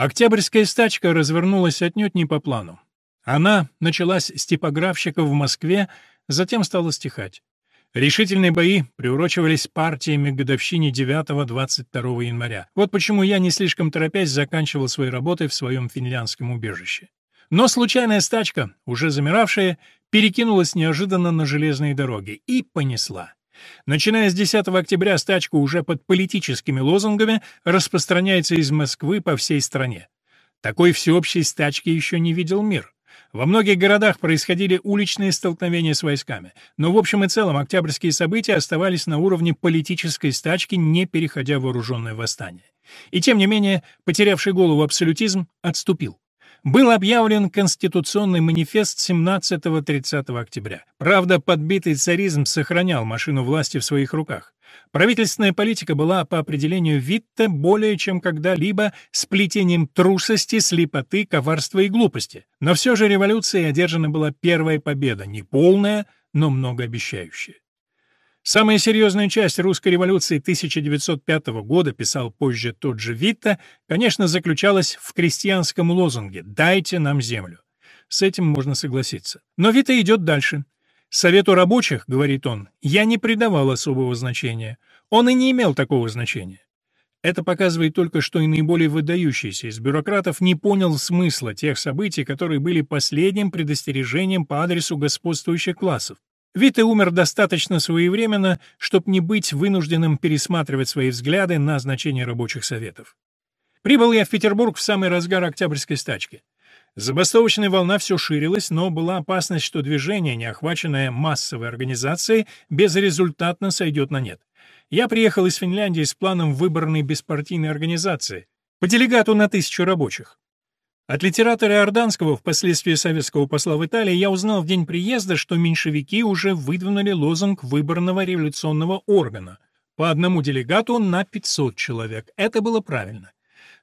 Октябрьская стачка развернулась отнюдь не по плану. Она началась с типографщиков в Москве, затем стала стихать. Решительные бои приурочивались партиями к годовщине 9-22 января. Вот почему я, не слишком торопясь, заканчивал свои работы в своем финляндском убежище. Но случайная стачка, уже замиравшая, перекинулась неожиданно на железные дороги и понесла. Начиная с 10 октября стачка уже под политическими лозунгами распространяется из Москвы по всей стране. Такой всеобщей стачки еще не видел мир. Во многих городах происходили уличные столкновения с войсками, но в общем и целом октябрьские события оставались на уровне политической стачки, не переходя в вооруженное восстание. И тем не менее, потерявший голову абсолютизм отступил был объявлен Конституционный манифест 17-30 октября. Правда, подбитый царизм сохранял машину власти в своих руках. Правительственная политика была по определению Витте более чем когда-либо сплетением трусости, слепоты, коварства и глупости. Но все же революцией одержана была первая победа, не полная, но многообещающая. Самая серьезная часть русской революции 1905 года, писал позже тот же Витта, конечно, заключалась в крестьянском лозунге «Дайте нам землю». С этим можно согласиться. Но Витта идет дальше. «Совету рабочих, — говорит он, — я не придавал особого значения. Он и не имел такого значения. Это показывает только, что и наиболее выдающийся из бюрократов не понял смысла тех событий, которые были последним предостережением по адресу господствующих классов. Витте умер достаточно своевременно, чтобы не быть вынужденным пересматривать свои взгляды на значение рабочих советов. Прибыл я в Петербург в самый разгар Октябрьской стачки. Забастовочная волна все ширилась, но была опасность, что движение, не охваченное массовой организацией, безрезультатно сойдет на нет. Я приехал из Финляндии с планом выборной беспартийной организации, по делегату на тысячу рабочих. От литератора Иорданского, впоследствии советского посла в Италии, я узнал в день приезда, что меньшевики уже выдвинули лозунг выборного революционного органа по одному делегату на 500 человек. Это было правильно.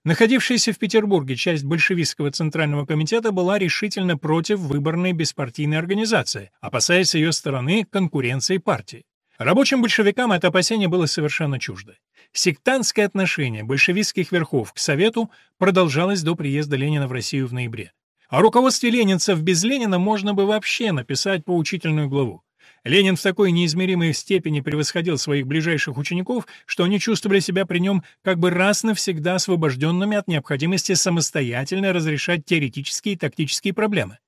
Находившаяся в Петербурге часть большевистского Центрального комитета была решительно против выборной беспартийной организации, опасаясь ее стороны конкуренции партий. Рабочим большевикам это опасение было совершенно чуждо. Сектантское отношение большевистских верхов к Совету продолжалось до приезда Ленина в Россию в ноябре. О руководстве ленинцев без Ленина можно бы вообще написать поучительную главу. Ленин в такой неизмеримой степени превосходил своих ближайших учеников, что они чувствовали себя при нем как бы раз навсегда освобожденными от необходимости самостоятельно разрешать теоретические и тактические проблемы.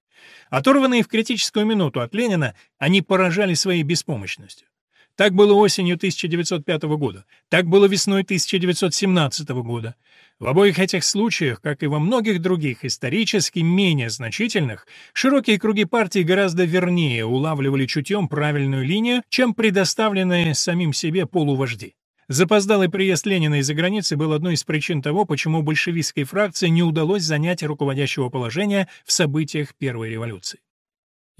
Оторванные в критическую минуту от Ленина, они поражали своей беспомощностью. Так было осенью 1905 года, так было весной 1917 года. В обоих этих случаях, как и во многих других исторически менее значительных, широкие круги партии гораздо вернее улавливали чутьем правильную линию, чем предоставленные самим себе полувожди. Запоздалый приезд Ленина из-за границы был одной из причин того, почему большевистской фракции не удалось занять руководящего положения в событиях Первой революции.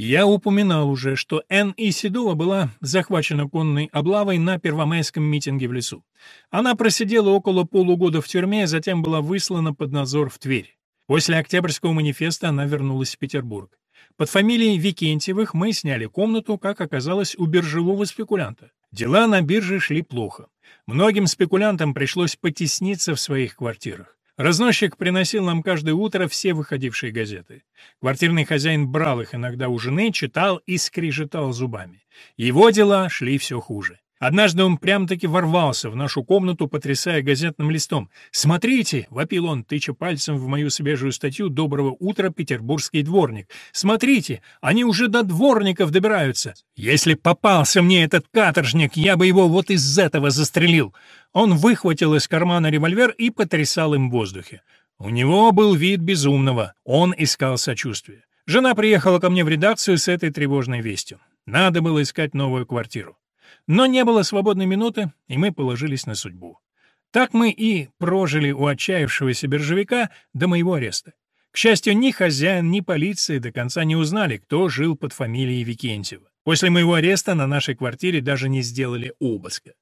Я упоминал уже, что Н. Исидова была захвачена конной облавой на первомайском митинге в лесу. Она просидела около полугода в тюрьме, затем была выслана под надзор в Тверь. После Октябрьского манифеста она вернулась в Петербург. Под фамилией Викентьевых мы сняли комнату, как оказалось, у биржевого спекулянта. Дела на бирже шли плохо. Многим спекулянтам пришлось потесниться в своих квартирах. Разносчик приносил нам каждое утро все выходившие газеты. Квартирный хозяин брал их иногда у жены, читал и скрежетал зубами. Его дела шли все хуже. Однажды он прям-таки ворвался в нашу комнату, потрясая газетным листом. «Смотрите!» — вопил он, тыча пальцем в мою свежую статью «Доброго утра, петербургский дворник». «Смотрите! Они уже до дворников добираются! Если попался мне этот каторжник, я бы его вот из этого застрелил!» Он выхватил из кармана револьвер и потрясал им в воздухе. У него был вид безумного. Он искал сочувствия. Жена приехала ко мне в редакцию с этой тревожной вестью. Надо было искать новую квартиру. Но не было свободной минуты, и мы положились на судьбу. Так мы и прожили у отчаявшегося биржевика до моего ареста. К счастью, ни хозяин, ни полиция до конца не узнали, кто жил под фамилией Викентьева. После моего ареста на нашей квартире даже не сделали обыска.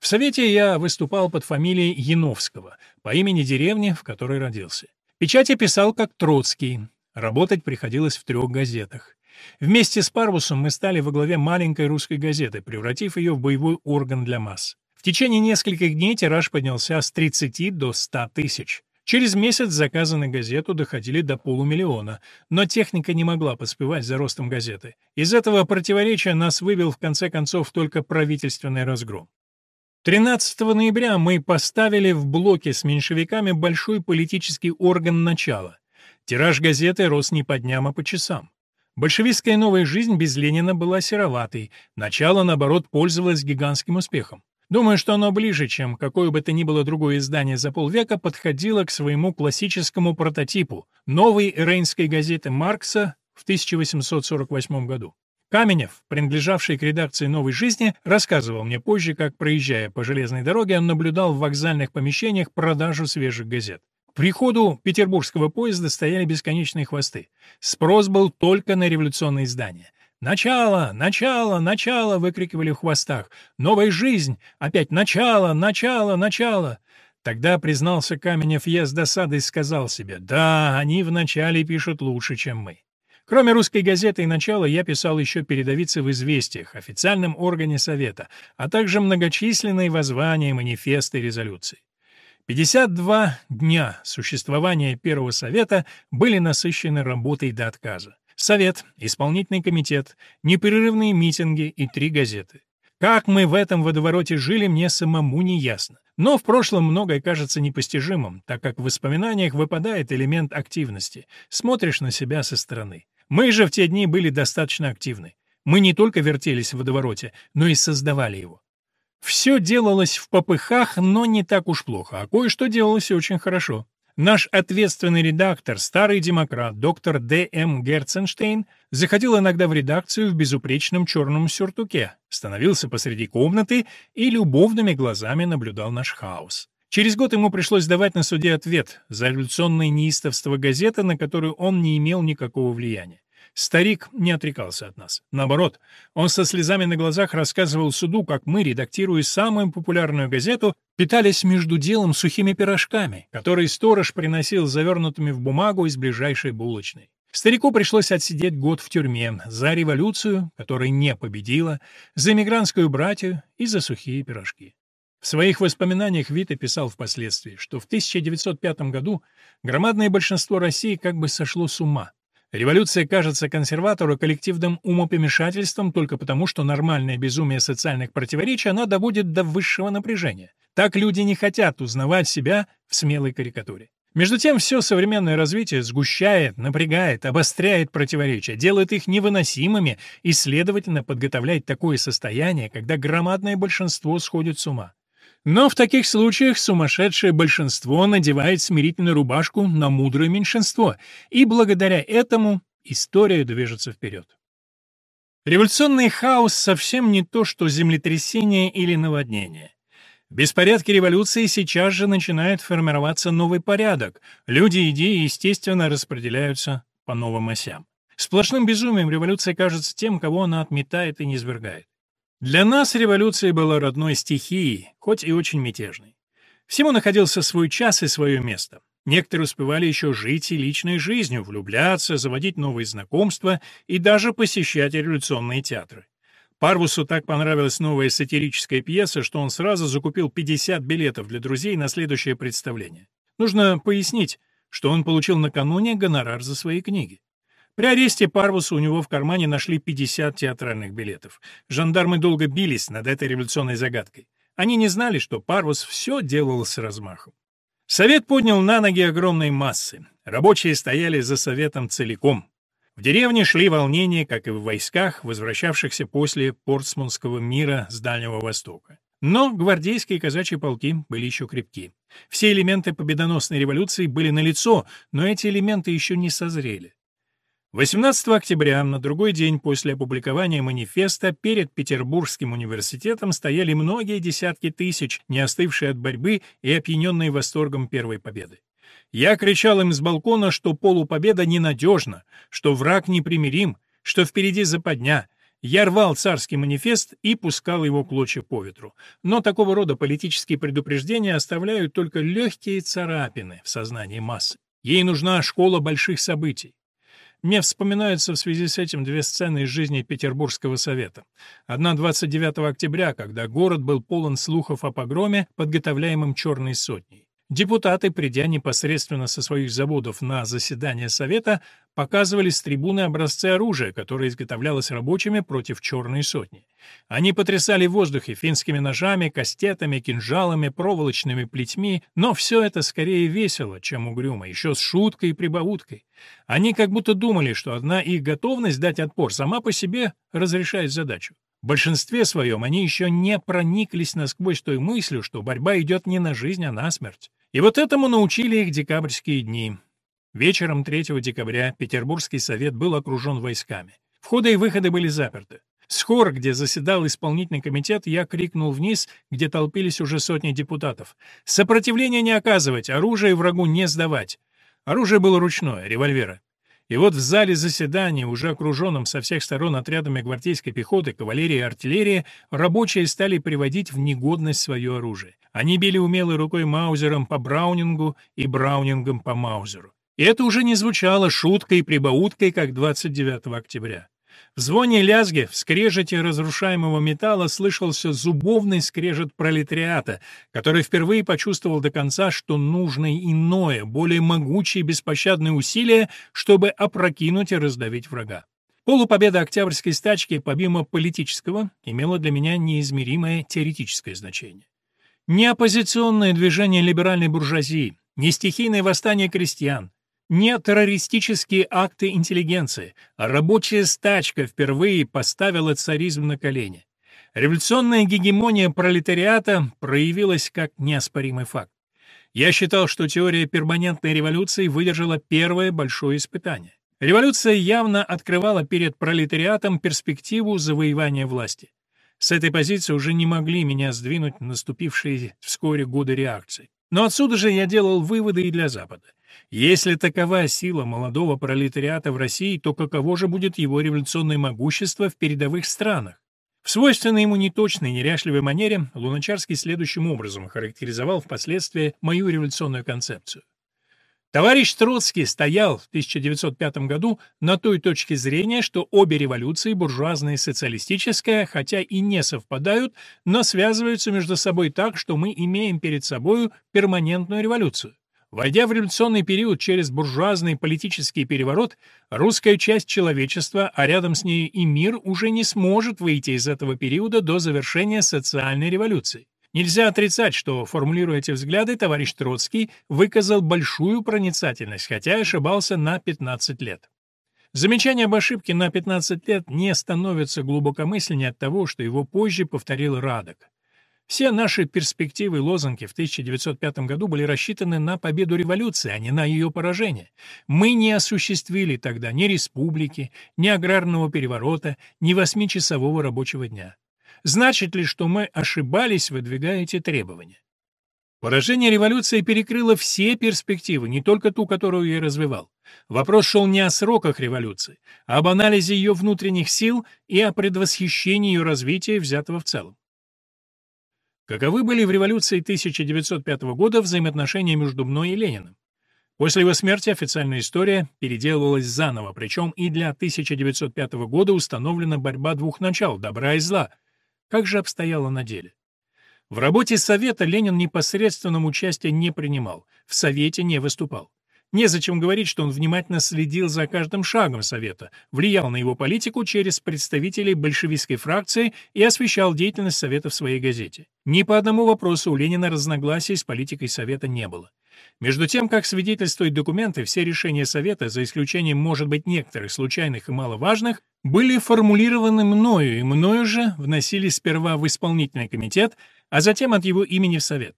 В Совете я выступал под фамилией Яновского, по имени деревни, в которой родился. Печать я писал как Троцкий. Работать приходилось в трех газетах. Вместе с Парвусом мы стали во главе маленькой русской газеты, превратив ее в боевой орган для масс. В течение нескольких дней тираж поднялся с 30 до 100 тысяч. Через месяц заказы на газету доходили до полумиллиона, но техника не могла поспевать за ростом газеты. Из этого противоречия нас вывел в конце концов только правительственный разгром. 13 ноября мы поставили в блоке с меньшевиками большой политический орган начала. Тираж газеты рос не по дням, а по часам. Большевистская новая жизнь без Ленина была сероватой, начало, наоборот, пользовалось гигантским успехом. Думаю, что оно ближе, чем какое бы то ни было другое издание за полвека, подходило к своему классическому прототипу — новой рейнской газеты Маркса в 1848 году. Каменев, принадлежавший к редакции «Новой жизни», рассказывал мне позже, как, проезжая по железной дороге, он наблюдал в вокзальных помещениях продажу свежих газет. Приходу петербургского поезда стояли бесконечные хвосты. Спрос был только на революционные издания. «Начало! Начало! Начало!» — выкрикивали в хвостах. «Новая жизнь! Опять начало! Начало! Начало!» Тогда признался Каменев, я с досадой сказал себе, «Да, они вначале пишут лучше, чем мы». Кроме русской газеты и «Начала» я писал еще передовицы в «Известиях», официальном органе Совета, а также многочисленные воззвания, манифесты резолюции. 52 дня существования Первого Совета были насыщены работой до отказа. Совет, исполнительный комитет, непрерывные митинги и три газеты. Как мы в этом водовороте жили, мне самому не ясно. Но в прошлом многое кажется непостижимым, так как в воспоминаниях выпадает элемент активности. Смотришь на себя со стороны. Мы же в те дни были достаточно активны. Мы не только вертелись в водовороте, но и создавали его. Все делалось в попыхах, но не так уж плохо, а кое-что делалось очень хорошо. Наш ответственный редактор, старый демократ, доктор Д. М. Герценштейн, заходил иногда в редакцию в безупречном черном сюртуке, становился посреди комнаты и любовными глазами наблюдал наш хаос. Через год ему пришлось давать на суде ответ за революционное неистовство газеты, на которую он не имел никакого влияния. Старик не отрекался от нас. Наоборот, он со слезами на глазах рассказывал суду, как мы, редактируя самую популярную газету, питались между делом сухими пирожками, которые сторож приносил завернутыми в бумагу из ближайшей булочной. Старику пришлось отсидеть год в тюрьме за революцию, которая не победила, за эмигрантскую братью и за сухие пирожки. В своих воспоминаниях Вита писал впоследствии, что в 1905 году громадное большинство России как бы сошло с ума. Революция кажется консерватору коллективным умопомешательством только потому, что нормальное безумие социальных противоречий она доводит до высшего напряжения. Так люди не хотят узнавать себя в смелой карикатуре. Между тем, все современное развитие сгущает, напрягает, обостряет противоречия, делает их невыносимыми и, следовательно, подготовляет такое состояние, когда громадное большинство сходит с ума. Но в таких случаях сумасшедшее большинство надевает смирительную рубашку на мудрое меньшинство, и благодаря этому история движется вперед. Революционный хаос совсем не то, что землетрясение или наводнение. В беспорядке революции сейчас же начинает формироваться новый порядок. Люди идеи, естественно, распределяются по новым осям. Сплошным безумием революция кажется тем, кого она отметает и низвергает. Для нас революция была родной стихией, хоть и очень мятежной. Всему находился свой час и свое место. Некоторые успевали еще жить и личной жизнью, влюбляться, заводить новые знакомства и даже посещать революционные театры. Парвусу так понравилась новая сатирическая пьеса, что он сразу закупил 50 билетов для друзей на следующее представление. Нужно пояснить, что он получил накануне гонорар за свои книги. При аресте Парвуса у него в кармане нашли 50 театральных билетов. Жандармы долго бились над этой революционной загадкой. Они не знали, что Парвус все делал с размахом. Совет поднял на ноги огромные массы. Рабочие стояли за Советом целиком. В деревне шли волнения, как и в войсках, возвращавшихся после Портсмутского мира с Дальнего Востока. Но гвардейские и казачьи полки были еще крепки. Все элементы победоносной революции были налицо, но эти элементы еще не созрели. 18 октября, на другой день после опубликования манифеста, перед Петербургским университетом стояли многие десятки тысяч, не остывшие от борьбы и опьяненные восторгом первой победы. Я кричал им с балкона, что полупобеда ненадежна, что враг непримирим, что впереди западня. Я рвал царский манифест и пускал его клочья по ветру. Но такого рода политические предупреждения оставляют только легкие царапины в сознании массы. Ей нужна школа больших событий. Мне вспоминаются в связи с этим две сцены из жизни Петербургского совета. Одна 29 октября, когда город был полон слухов о погроме, подготовляемом «Черной сотней». Депутаты, придя непосредственно со своих заводов на заседание Совета, показывали с трибуны образцы оружия, которое изготовлялось рабочими против «Черной сотни». Они потрясали в воздухе финскими ножами, кастетами, кинжалами, проволочными плетьми, но все это скорее весело, чем угрюмо, еще с шуткой и прибауткой. Они как будто думали, что одна их готовность дать отпор сама по себе разрешает задачу. В большинстве своем они еще не прониклись насквозь той мыслью, что борьба идет не на жизнь, а на смерть. И вот этому научили их декабрьские дни. Вечером 3 декабря Петербургский совет был окружен войсками. Входы и выходы были заперты. С хор, где заседал исполнительный комитет, я крикнул вниз, где толпились уже сотни депутатов. «Сопротивления не оказывать, оружие врагу не сдавать». Оружие было ручное, револьверы. И вот в зале заседания, уже окруженном со всех сторон отрядами гвардейской пехоты, кавалерии и артиллерии, рабочие стали приводить в негодность свое оружие. Они били умелой рукой Маузером по Браунингу и Браунингом по Маузеру. И это уже не звучало шуткой и прибауткой, как 29 октября. В звоне лязги, в скрежете разрушаемого металла слышался зубовный скрежет пролетариата, который впервые почувствовал до конца, что нужно иное, более могучее и беспощадное усилие, чтобы опрокинуть и раздавить врага. Полупобеда Октябрьской стачки, помимо политического, имела для меня неизмеримое теоретическое значение. Не оппозиционное движение либеральной буржуазии, не стихийное восстание крестьян, не террористические акты интеллигенции, а рабочая стачка впервые поставила царизм на колени. Революционная гегемония пролетариата проявилась как неоспоримый факт. Я считал, что теория перманентной революции выдержала первое большое испытание. Революция явно открывала перед пролетариатом перспективу завоевания власти. С этой позиции уже не могли меня сдвинуть наступившие вскоре годы реакции. Но отсюда же я делал выводы и для Запада. Если такова сила молодого пролетариата в России, то каково же будет его революционное могущество в передовых странах? В свойственной ему неточной, неряшливой манере Луначарский следующим образом характеризовал впоследствии мою революционную концепцию. Товарищ Троцкий стоял в 1905 году на той точке зрения, что обе революции, буржуазная и социалистическая, хотя и не совпадают, но связываются между собой так, что мы имеем перед собой перманентную революцию. Войдя в революционный период через буржуазный политический переворот, русская часть человечества, а рядом с ней и мир, уже не сможет выйти из этого периода до завершения социальной революции. Нельзя отрицать, что, формулируя эти взгляды, товарищ Троцкий выказал большую проницательность, хотя и ошибался на 15 лет. Замечание об ошибке на 15 лет не становится глубокомысленнее от того, что его позже повторил Радок. Все наши перспективы и лозунги в 1905 году были рассчитаны на победу революции, а не на ее поражение. Мы не осуществили тогда ни республики, ни аграрного переворота, ни восьмичасового рабочего дня. Значит ли, что мы ошибались, выдвигая эти требования? Поражение революции перекрыло все перспективы, не только ту, которую я развивал. Вопрос шел не о сроках революции, а об анализе ее внутренних сил и о предвосхищении ее развития, взятого в целом. Каковы были в революции 1905 года взаимоотношения между мной и Лениным? После его смерти официальная история переделывалась заново, причем и для 1905 года установлена борьба двух начал — добра и зла. Как же обстояло на деле? В работе Совета Ленин непосредственным участия не принимал, в Совете не выступал. Незачем говорить, что он внимательно следил за каждым шагом Совета, влиял на его политику через представителей большевистской фракции и освещал деятельность Совета в своей газете. Ни по одному вопросу у Ленина разногласий с политикой Совета не было. Между тем, как свидетельствуют документы, все решения Совета, за исключением, может быть, некоторых случайных и маловажных, были формулированы мною, и мною же вносили сперва в исполнительный комитет, а затем от его имени в Совет.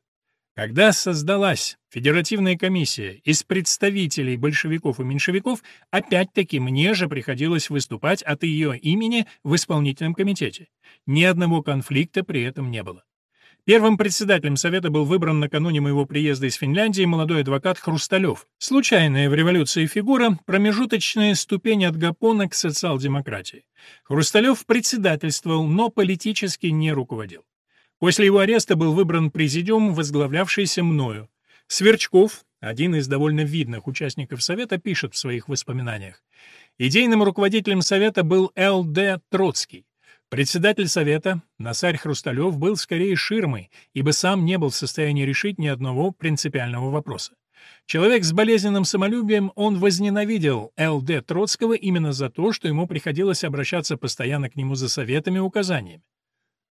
Когда создалась Федеративная комиссия из представителей большевиков и меньшевиков, опять-таки мне же приходилось выступать от ее имени в исполнительном комитете. Ни одного конфликта при этом не было. Первым председателем Совета был выбран накануне моего приезда из Финляндии молодой адвокат Хрусталев. Случайная в революции фигура, промежуточная ступень от Гапона к социал-демократии. Хрусталев председательствовал, но политически не руководил. После его ареста был выбран президиум, возглавлявшийся мною. Сверчков, один из довольно видных участников Совета, пишет в своих воспоминаниях. Идейным руководителем Совета был Л.Д. Троцкий. Председатель совета, Насарь Хрусталев, был скорее ширмой, ибо сам не был в состоянии решить ни одного принципиального вопроса. Человек с болезненным самолюбием, он возненавидел Л.Д. Троцкого именно за то, что ему приходилось обращаться постоянно к нему за советами и указаниями.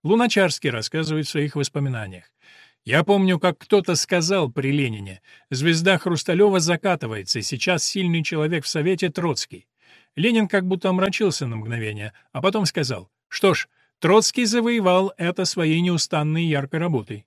Луначарский рассказывает в своих воспоминаниях. «Я помню, как кто-то сказал при Ленине, звезда Хрусталева закатывается, и сейчас сильный человек в Совете Троцкий. Ленин как будто омрачился на мгновение, а потом сказал, что ж, Троцкий завоевал это своей неустанной яркой работой.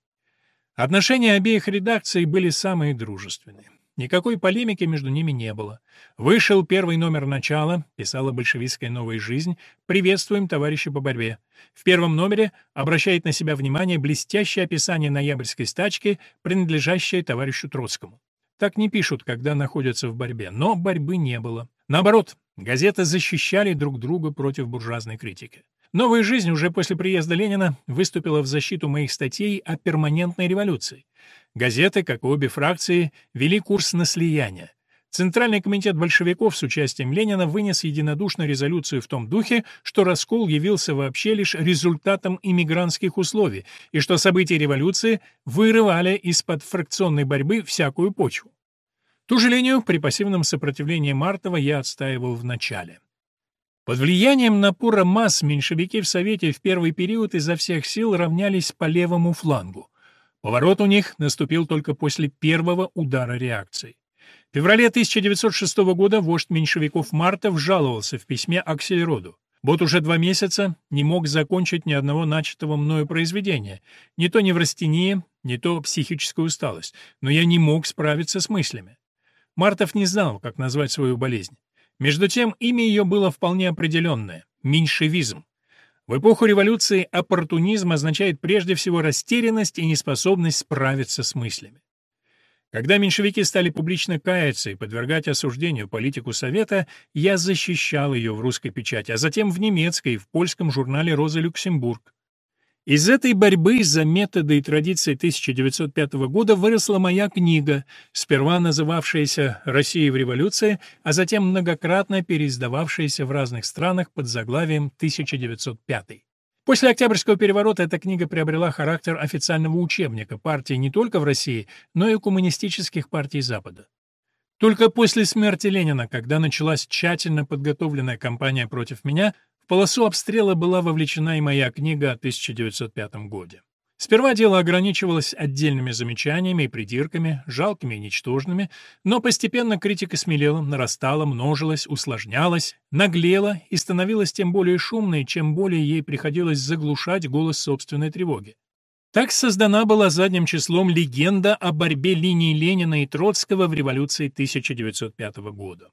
Отношения обеих редакций были самые дружественные. Никакой полемики между ними не было. Вышел первый номер «Начала», писала большевистская «Новая жизнь», «Приветствуем, товарищи по борьбе». В первом номере обращает на себя внимание блестящее описание ноябрьской стачки, принадлежащее товарищу Троцкому. Так не пишут, когда находятся в борьбе, но борьбы не было. Наоборот, газеты защищали друг друга против буржуазной критики. «Новая жизнь» уже после приезда Ленина выступила в защиту моих статей о перманентной революции. Газеты, как и обе фракции, вели курс на слияние. Центральный комитет большевиков с участием Ленина вынес единодушно резолюцию в том духе, что раскол явился вообще лишь результатом иммигрантских условий и что события революции вырывали из-под фракционной борьбы всякую почву. Ту же линию при пассивном сопротивлении Мартова я отстаивал в начале. Под влиянием напора масс меньшевики в Совете в первый период изо всех сил равнялись по левому флангу. Поворот у них наступил только после первого удара реакции. В феврале 1906 года вождь меньшевиков Мартов жаловался в письме Аксельроду. Вот уже два месяца не мог закончить ни одного начатого мною произведения, не то неврастения, не то психическая усталость, но я не мог справиться с мыслями. Мартов не знал, как назвать свою болезнь. Между тем, имя ее было вполне определенное — меньшевизм. В эпоху революции оппортунизм означает прежде всего растерянность и неспособность справиться с мыслями. Когда меньшевики стали публично каяться и подвергать осуждению политику Совета, я защищал ее в русской печати, а затем в немецкой, в польском журнале «Роза Люксембург». Из этой борьбы за методы и традиции 1905 года выросла моя книга, сперва называвшаяся «Россия в революции», а затем многократно переиздававшаяся в разных странах под заглавием «1905». После Октябрьского переворота эта книга приобрела характер официального учебника партии не только в России, но и коммунистических партий Запада. Только после смерти Ленина, когда началась тщательно подготовленная кампания против меня, в полосу обстрела была вовлечена и моя книга о 1905 годе. Сперва дело ограничивалось отдельными замечаниями и придирками, жалкими и ничтожными, но постепенно критика смелела, нарастала, множилась, усложнялась, наглела и становилась тем более шумной, чем более ей приходилось заглушать голос собственной тревоги. Так создана была задним числом легенда о борьбе линии Ленина и Троцкого в революции 1905 года.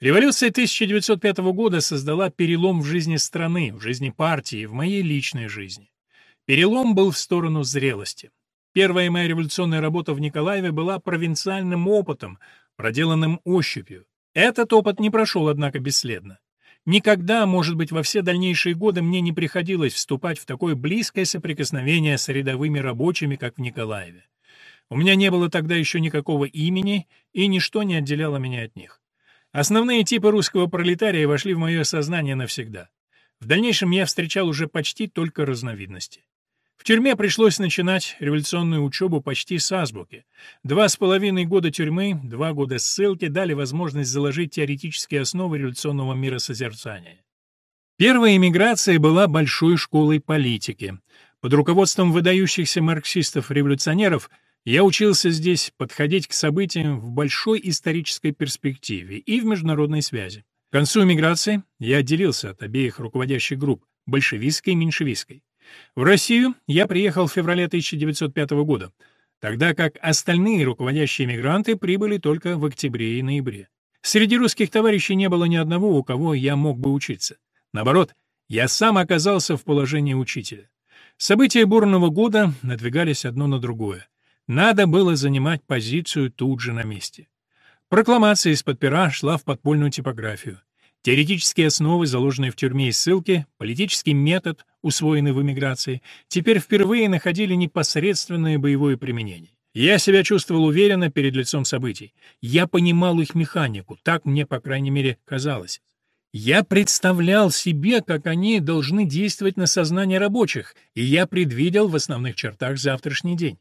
Революция 1905 года создала перелом в жизни страны, в жизни партии, в моей личной жизни. Перелом был в сторону зрелости. Первая моя революционная работа в Николаеве была провинциальным опытом, проделанным ощупью. Этот опыт не прошел, однако, бесследно. Никогда, может быть, во все дальнейшие годы мне не приходилось вступать в такое близкое соприкосновение с рядовыми рабочими, как в Николаеве. У меня не было тогда еще никакого имени, и ничто не отделяло меня от них. Основные типы русского пролетария вошли в мое сознание навсегда. В дальнейшем я встречал уже почти только разновидности. В тюрьме пришлось начинать революционную учебу почти с азбуки. Два с половиной года тюрьмы, два года ссылки дали возможность заложить теоретические основы революционного миросозерцания. Первая эмиграция была большой школой политики. Под руководством выдающихся марксистов-революционеров – я учился здесь подходить к событиям в большой исторической перспективе и в международной связи. К концу эмиграции я отделился от обеих руководящих групп – большевистской и меньшевистской. В Россию я приехал в феврале 1905 года, тогда как остальные руководящие эмигранты прибыли только в октябре и ноябре. Среди русских товарищей не было ни одного, у кого я мог бы учиться. Наоборот, я сам оказался в положении учителя. События бурного года надвигались одно на другое. Надо было занимать позицию тут же на месте. Прокламация из-под пера шла в подпольную типографию. Теоретические основы, заложенные в тюрьме и ссылке, политический метод, усвоенный в эмиграции, теперь впервые находили непосредственное боевое применение. Я себя чувствовал уверенно перед лицом событий. Я понимал их механику, так мне, по крайней мере, казалось. Я представлял себе, как они должны действовать на сознание рабочих, и я предвидел в основных чертах завтрашний день.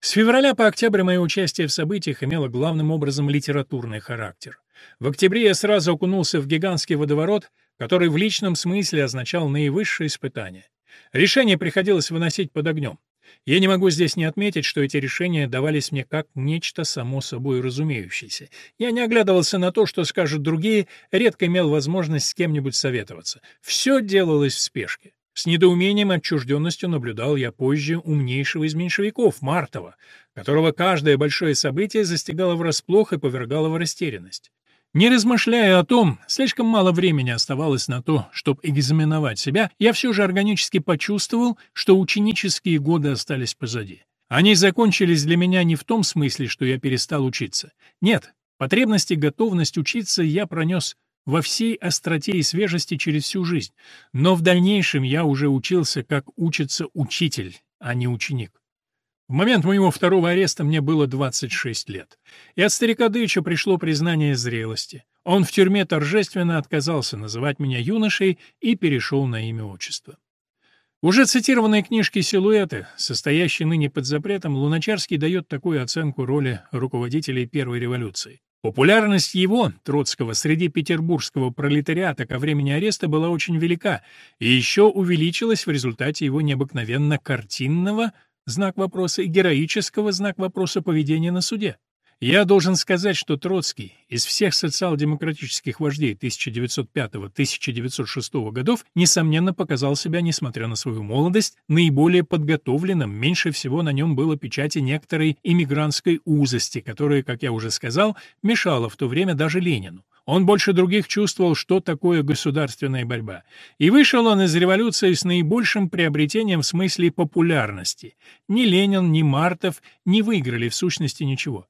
С февраля по октябрь мое участие в событиях имело главным образом литературный характер. В октябре я сразу окунулся в гигантский водоворот, который в личном смысле означал наивысшее испытание. Решение приходилось выносить под огнем. Я не могу здесь не отметить, что эти решения давались мне как нечто само собой разумеющееся. Я не оглядывался на то, что скажут другие, редко имел возможность с кем-нибудь советоваться. Все делалось в спешке. С недоумением и отчужденностью наблюдал я позже умнейшего из меньшевиков, Мартова, которого каждое большое событие застигало врасплох и повергало в растерянность. Не размышляя о том, слишком мало времени оставалось на то, чтобы экзаменовать себя, я все же органически почувствовал, что ученические годы остались позади. Они закончились для меня не в том смысле, что я перестал учиться. Нет, потребность и готовность учиться я пронес во всей остроте и свежести через всю жизнь, но в дальнейшем я уже учился, как учится учитель, а не ученик. В момент моего второго ареста мне было 26 лет, и от старика Дыча пришло признание зрелости. Он в тюрьме торжественно отказался называть меня юношей и перешел на имя отчества. Уже цитированные книжки «Силуэты», состоящие ныне под запретом, Луначарский дает такую оценку роли руководителей Первой революции. Популярность его, Троцкого, среди петербургского пролетариата ко времени ареста была очень велика и еще увеличилась в результате его необыкновенно картинного, знак вопроса, и героического, знак вопроса поведения на суде. Я должен сказать, что Троцкий из всех социал-демократических вождей 1905-1906 годов несомненно показал себя, несмотря на свою молодость, наиболее подготовленным, меньше всего на нем было печати некоторой иммигрантской узости, которая, как я уже сказал, мешала в то время даже Ленину. Он больше других чувствовал, что такое государственная борьба. И вышел он из революции с наибольшим приобретением в смысле популярности. Ни Ленин, ни Мартов не выиграли в сущности ничего.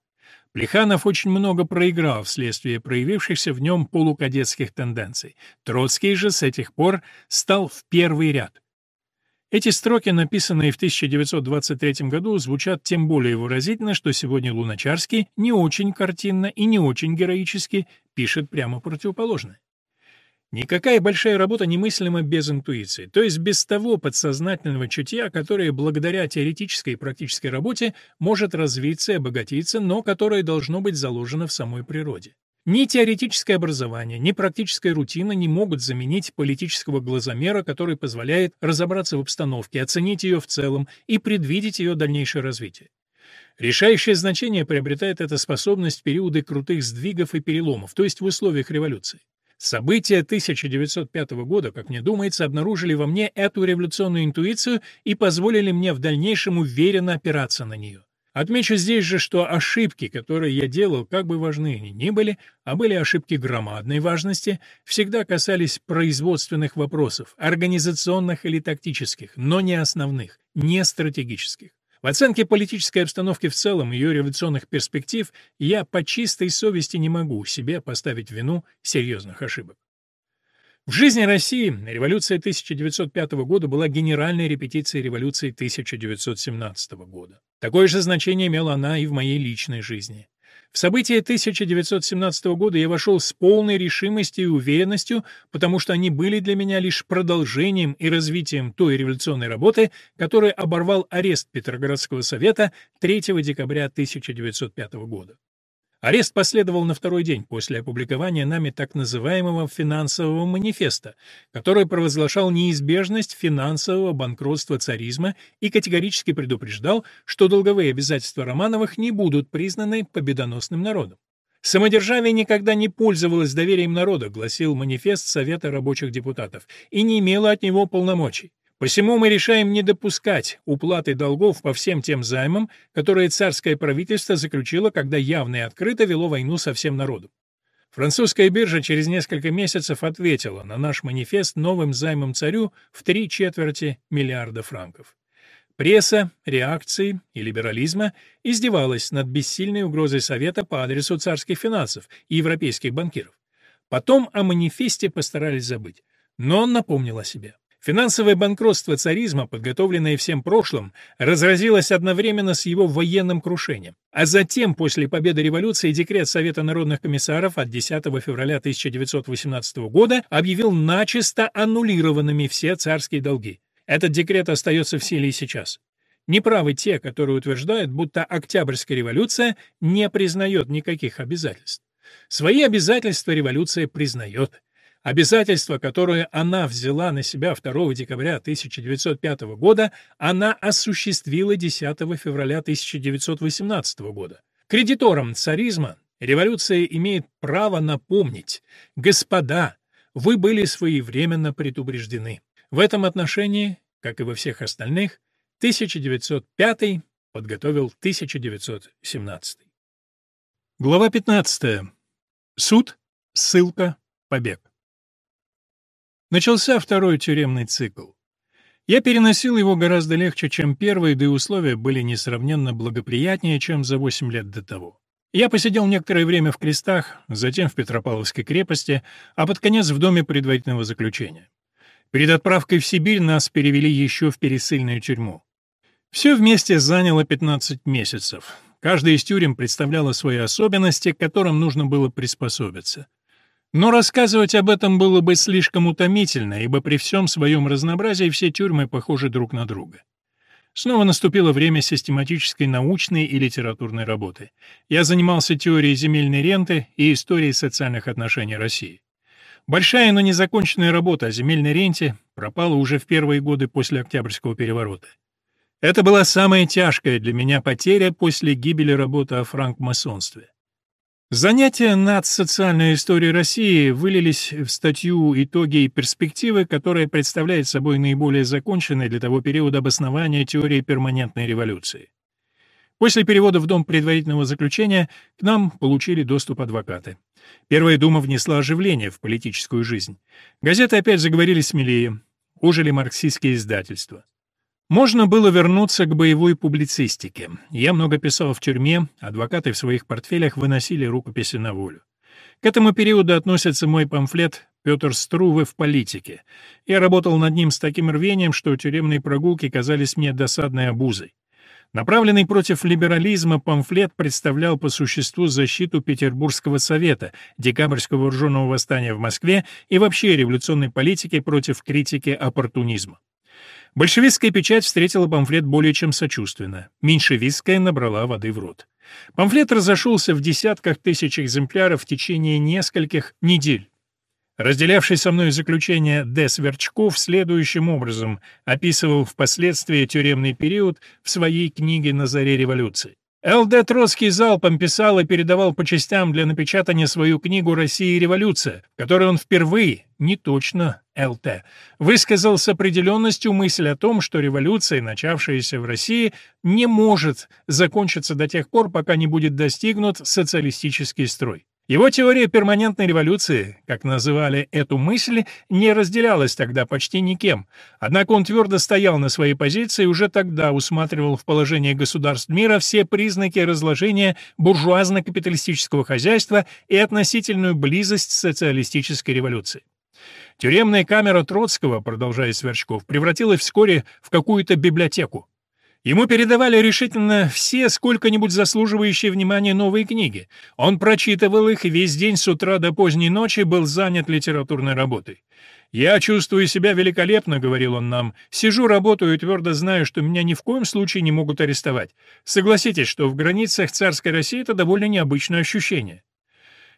Плеханов очень много проиграл вследствие проявившихся в нем полукадетских тенденций. Троцкий же с этих пор стал в первый ряд. Эти строки, написанные в 1923 году, звучат тем более выразительно, что сегодня Луначарский не очень картинно и не очень героически пишет прямо противоположное. Никакая большая работа немыслима без интуиции, то есть без того подсознательного чутья, которое благодаря теоретической и практической работе может развиться и обогатиться, но которое должно быть заложено в самой природе. Ни теоретическое образование, ни практическая рутина не могут заменить политического глазомера, который позволяет разобраться в обстановке, оценить ее в целом и предвидеть ее дальнейшее развитие. Решающее значение приобретает эта способность в периоды крутых сдвигов и переломов, то есть в условиях революции. События 1905 года, как мне думается, обнаружили во мне эту революционную интуицию и позволили мне в дальнейшем уверенно опираться на нее. Отмечу здесь же, что ошибки, которые я делал, как бы важны они ни были, а были ошибки громадной важности, всегда касались производственных вопросов, организационных или тактических, но не основных, не стратегических. В оценке политической обстановки в целом и ее революционных перспектив я по чистой совести не могу себе поставить вину серьезных ошибок. В жизни России революция 1905 года была генеральной репетицией революции 1917 года. Такое же значение имела она и в моей личной жизни. В события 1917 года я вошел с полной решимостью и уверенностью, потому что они были для меня лишь продолжением и развитием той революционной работы, которую оборвал арест Петроградского совета 3 декабря 1905 года. Арест последовал на второй день после опубликования нами так называемого финансового манифеста, который провозглашал неизбежность финансового банкротства царизма и категорически предупреждал, что долговые обязательства Романовых не будут признаны победоносным народом. Самодержавие никогда не пользовалось доверием народа, гласил манифест Совета рабочих депутатов, и не имело от него полномочий. Посему мы решаем не допускать уплаты долгов по всем тем займам, которые царское правительство заключило, когда явно и открыто вело войну со всем народом. Французская биржа через несколько месяцев ответила на наш манифест новым займом царю в три четверти миллиарда франков. Пресса, реакции и либерализма издевалась над бессильной угрозой Совета по адресу царских финансов и европейских банкиров. Потом о манифесте постарались забыть, но он напомнил о себе. Финансовое банкротство царизма, подготовленное всем прошлым, разразилось одновременно с его военным крушением. А затем, после победы революции, декрет Совета народных комиссаров от 10 февраля 1918 года объявил начисто аннулированными все царские долги. Этот декрет остается в силе и сейчас. Неправы те, которые утверждают, будто Октябрьская революция не признает никаких обязательств. Свои обязательства революция признает. Обязательства, которые она взяла на себя 2 декабря 1905 года, она осуществила 10 февраля 1918 года. Кредиторам царизма революция имеет право напомнить, господа, вы были своевременно предупреждены. В этом отношении, как и во всех остальных, 1905 подготовил 1917. Глава 15. Суд, ссылка, побег. Начался второй тюремный цикл. Я переносил его гораздо легче, чем первый, да и условия были несравненно благоприятнее, чем за 8 лет до того. Я посидел некоторое время в крестах, затем в Петропавловской крепости, а под конец в доме предварительного заключения. Перед отправкой в Сибирь нас перевели еще в пересыльную тюрьму. Все вместе заняло 15 месяцев. Каждая из тюрем представляла свои особенности, к которым нужно было приспособиться. Но рассказывать об этом было бы слишком утомительно, ибо при всем своем разнообразии все тюрьмы похожи друг на друга. Снова наступило время систематической научной и литературной работы. Я занимался теорией земельной ренты и историей социальных отношений России. Большая, но незаконченная работа о земельной ренте пропала уже в первые годы после Октябрьского переворота. Это была самая тяжкая для меня потеря после гибели работы о франкмасонстве. Занятия над социальной историей России вылились в статью «Итоги и перспективы», которая представляет собой наиболее законченное для того периода обоснование теории перманентной революции. После перевода в Дом предварительного заключения к нам получили доступ адвокаты. Первая дума внесла оживление в политическую жизнь. Газеты опять заговорили смелее. Ужили марксистские издательства. Можно было вернуться к боевой публицистике. Я много писал в тюрьме, адвокаты в своих портфелях выносили рукописи на волю. К этому периоду относится мой памфлет «Петр Струве в политике». Я работал над ним с таким рвением, что тюремные прогулки казались мне досадной обузой. Направленный против либерализма памфлет представлял по существу защиту Петербургского совета, декабрьского вооруженного восстания в Москве и вообще революционной политики против критики оппортунизма. Большевистская печать встретила памфлет более чем сочувственно. Меньшевистская набрала воды в рот. Памфлет разошелся в десятках тысяч экземпляров в течение нескольких недель. Разделявший со мной заключение Д. Сверчков следующим образом описывал впоследствии тюремный период в своей книге «На заре революции». Л.Д. Троцкий залпом писал и передавал по частям для напечатания свою книгу «Россия и революция», в которой он впервые, не точно Л.Т., высказал с определенностью мысль о том, что революция, начавшаяся в России, не может закончиться до тех пор, пока не будет достигнут социалистический строй. Его теория перманентной революции, как называли эту мысль, не разделялась тогда почти никем. Однако он твердо стоял на своей позиции и уже тогда усматривал в положении государств мира все признаки разложения буржуазно-капиталистического хозяйства и относительную близость социалистической революции. Тюремная камера Троцкого, продолжая Сверчков, превратилась вскоре в какую-то библиотеку. Ему передавали решительно все сколько-нибудь заслуживающие внимания новые книги. Он прочитывал их весь день с утра до поздней ночи был занят литературной работой. «Я чувствую себя великолепно», — говорил он нам. «Сижу, работаю и твердо знаю, что меня ни в коем случае не могут арестовать. Согласитесь, что в границах царской России это довольно необычное ощущение».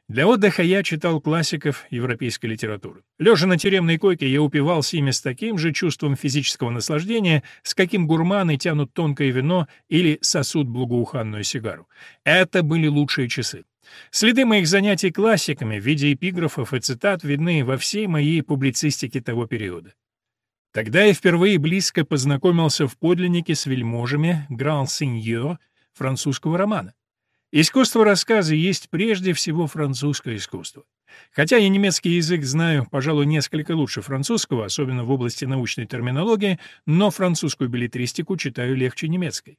Для отдыха я читал классиков европейской литературы. Лежа на тюремной койке, я упивался ими с таким же чувством физического наслаждения, с каким гурманы тянут тонкое вино или сосут благоуханную сигару. Это были лучшие часы. Следы моих занятий классиками в виде эпиграфов и цитат видны во всей моей публицистике того периода. Тогда я впервые близко познакомился в подлиннике с вельможами «Гран-Синьор» французского романа. Искусство рассказа есть прежде всего французское искусство. Хотя я немецкий язык знаю, пожалуй, несколько лучше французского, особенно в области научной терминологии, но французскую билетристику читаю легче немецкой.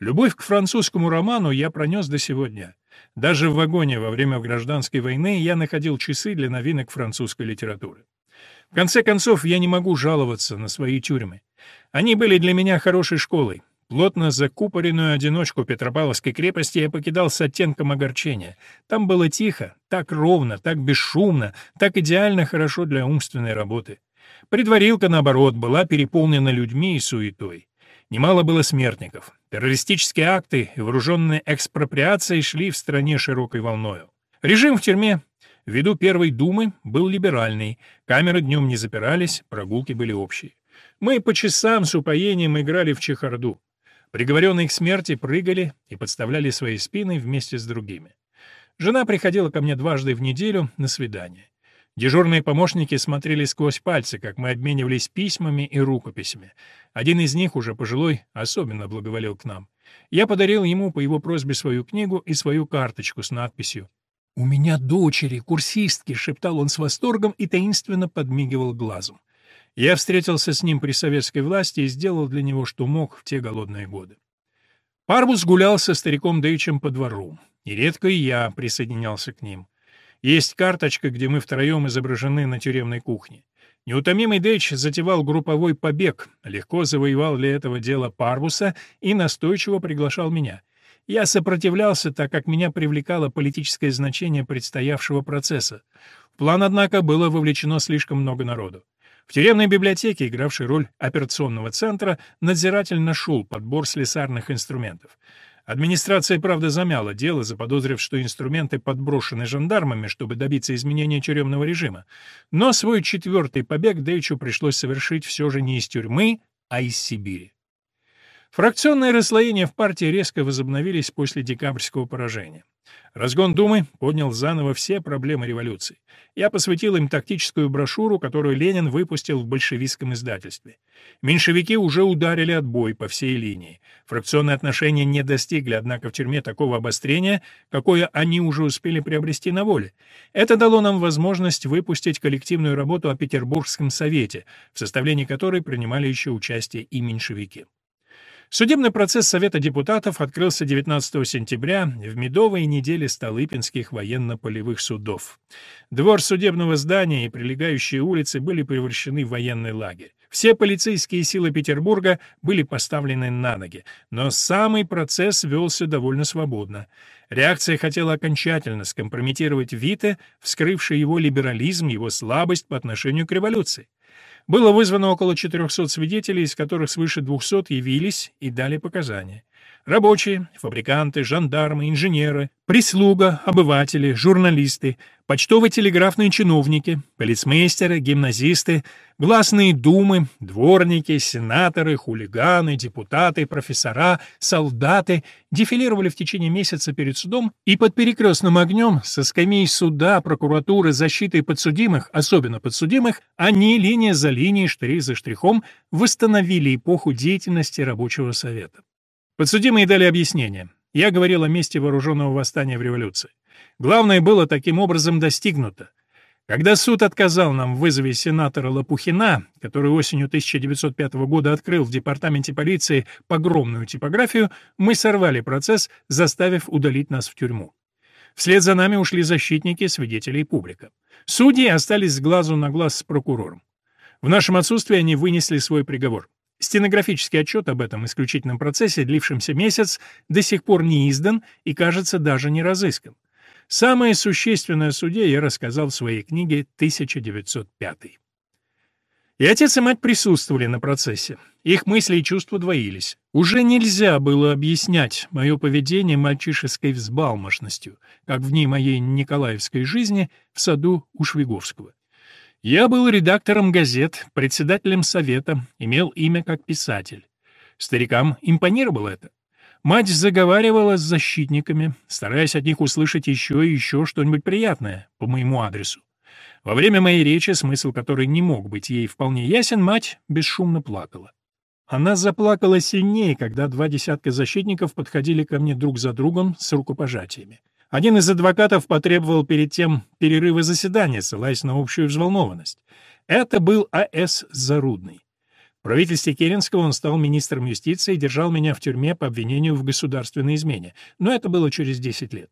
Любовь к французскому роману я пронес до сегодня. Даже в вагоне во время гражданской войны я находил часы для новинок французской литературы. В конце концов, я не могу жаловаться на свои тюрьмы. Они были для меня хорошей школой. Плотно закупоренную одиночку Петропавловской крепости я покидал с оттенком огорчения. Там было тихо, так ровно, так бесшумно, так идеально хорошо для умственной работы. Предварилка, наоборот, была переполнена людьми и суетой. Немало было смертников. Террористические акты и вооруженные экспроприации шли в стране широкой волною. Режим в тюрьме ввиду Первой Думы был либеральный, камеры днем не запирались, прогулки были общие. Мы по часам с упоением играли в чехарду. Приговоренные к смерти прыгали и подставляли свои спины вместе с другими. Жена приходила ко мне дважды в неделю на свидание. Дежурные помощники смотрели сквозь пальцы, как мы обменивались письмами и рукописями. Один из них, уже пожилой, особенно благоволил к нам. Я подарил ему по его просьбе свою книгу и свою карточку с надписью «У меня дочери, курсистки», — шептал он с восторгом и таинственно подмигивал глазом. Я встретился с ним при советской власти и сделал для него, что мог в те голодные годы. Парбус гулял со стариком Дэйчем по двору. Нередко и я присоединялся к ним. Есть карточка, где мы втроем изображены на тюремной кухне. Неутомимый Дэйч затевал групповой побег, легко завоевал для этого дело Парбуса и настойчиво приглашал меня. Я сопротивлялся, так как меня привлекало политическое значение предстоявшего процесса. В план, однако, было вовлечено слишком много народу. В тюремной библиотеке, игравшей роль операционного центра, надзиратель нашел подбор слесарных инструментов. Администрация, правда, замяла дело, заподозрив, что инструменты подброшены жандармами, чтобы добиться изменения тюремного режима. Но свой четвертый побег Дейчу пришлось совершить все же не из тюрьмы, а из Сибири. Фракционные расслоения в партии резко возобновились после декабрьского поражения. Разгон Думы поднял заново все проблемы революции. Я посвятил им тактическую брошюру, которую Ленин выпустил в большевистском издательстве. Меньшевики уже ударили отбой по всей линии. Фракционные отношения не достигли, однако, в тюрьме такого обострения, какое они уже успели приобрести на воле. Это дало нам возможность выпустить коллективную работу о Петербургском совете, в составлении которой принимали еще участие и меньшевики. Судебный процесс Совета депутатов открылся 19 сентября в медовой неделе Столыпинских военно-полевых судов. Двор судебного здания и прилегающие улицы были превращены в военный лагерь. Все полицейские силы Петербурга были поставлены на ноги, но самый процесс велся довольно свободно. Реакция хотела окончательно скомпрометировать Вита, вскрывший его либерализм, его слабость по отношению к революции. Было вызвано около 400 свидетелей, из которых свыше 200 явились и дали показания. Рабочие, фабриканты, жандармы, инженеры, прислуга, обыватели, журналисты, почтово-телеграфные чиновники, полицмейстеры, гимназисты, гласные думы, дворники, сенаторы, хулиганы, депутаты, профессора, солдаты дефилировали в течение месяца перед судом и под перекрестным огнем со скамей суда, прокуратуры, защиты подсудимых, особенно подсудимых, они линия за линией, штрих за штрихом восстановили эпоху деятельности рабочего совета. Подсудимые дали объяснение. Я говорил о месте вооруженного восстания в революции. Главное было таким образом достигнуто. Когда суд отказал нам в вызове сенатора Лопухина, который осенью 1905 года открыл в департаменте полиции погромную типографию, мы сорвали процесс, заставив удалить нас в тюрьму. Вслед за нами ушли защитники, свидетели и публика. Судьи остались с глазу на глаз с прокурором. В нашем отсутствии они вынесли свой приговор. Стенографический отчет об этом исключительном процессе, длившемся месяц, до сих пор не издан и, кажется, даже не разыскан. Самое существенное о суде я рассказал в своей книге 1905. И отец и мать присутствовали на процессе. Их мысли и чувства двоились. Уже нельзя было объяснять мое поведение мальчишеской взбалмошностью, как в ней моей николаевской жизни в саду у Швиговского. Я был редактором газет, председателем совета, имел имя как писатель. Старикам импонировало это. Мать заговаривала с защитниками, стараясь от них услышать еще и еще что-нибудь приятное по моему адресу. Во время моей речи, смысл которой не мог быть ей вполне ясен, мать бесшумно плакала. Она заплакала сильнее, когда два десятка защитников подходили ко мне друг за другом с рукопожатиями. Один из адвокатов потребовал перед тем перерыва заседания, ссылаясь на общую взволнованность. Это был А.С. Зарудный. В правительстве Керенского он стал министром юстиции и держал меня в тюрьме по обвинению в государственной измене, но это было через 10 лет.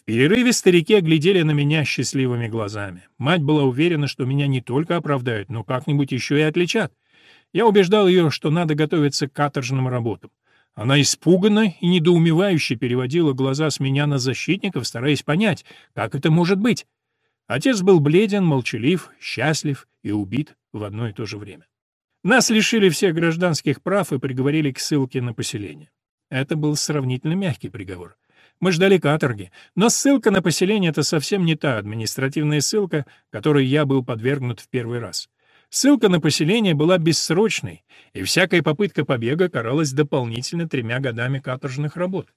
В перерыве старики глядели на меня счастливыми глазами. Мать была уверена, что меня не только оправдают, но как-нибудь еще и отличат. Я убеждал ее, что надо готовиться к каторжным работам. Она испуганно и недоумевающе переводила глаза с меня на защитников, стараясь понять, как это может быть. Отец был бледен, молчалив, счастлив и убит в одно и то же время. Нас лишили всех гражданских прав и приговорили к ссылке на поселение. Это был сравнительно мягкий приговор. Мы ждали каторги, но ссылка на поселение — это совсем не та административная ссылка, которой я был подвергнут в первый раз. Ссылка на поселение была бессрочной, и всякая попытка побега каралась дополнительно тремя годами каторжных работ.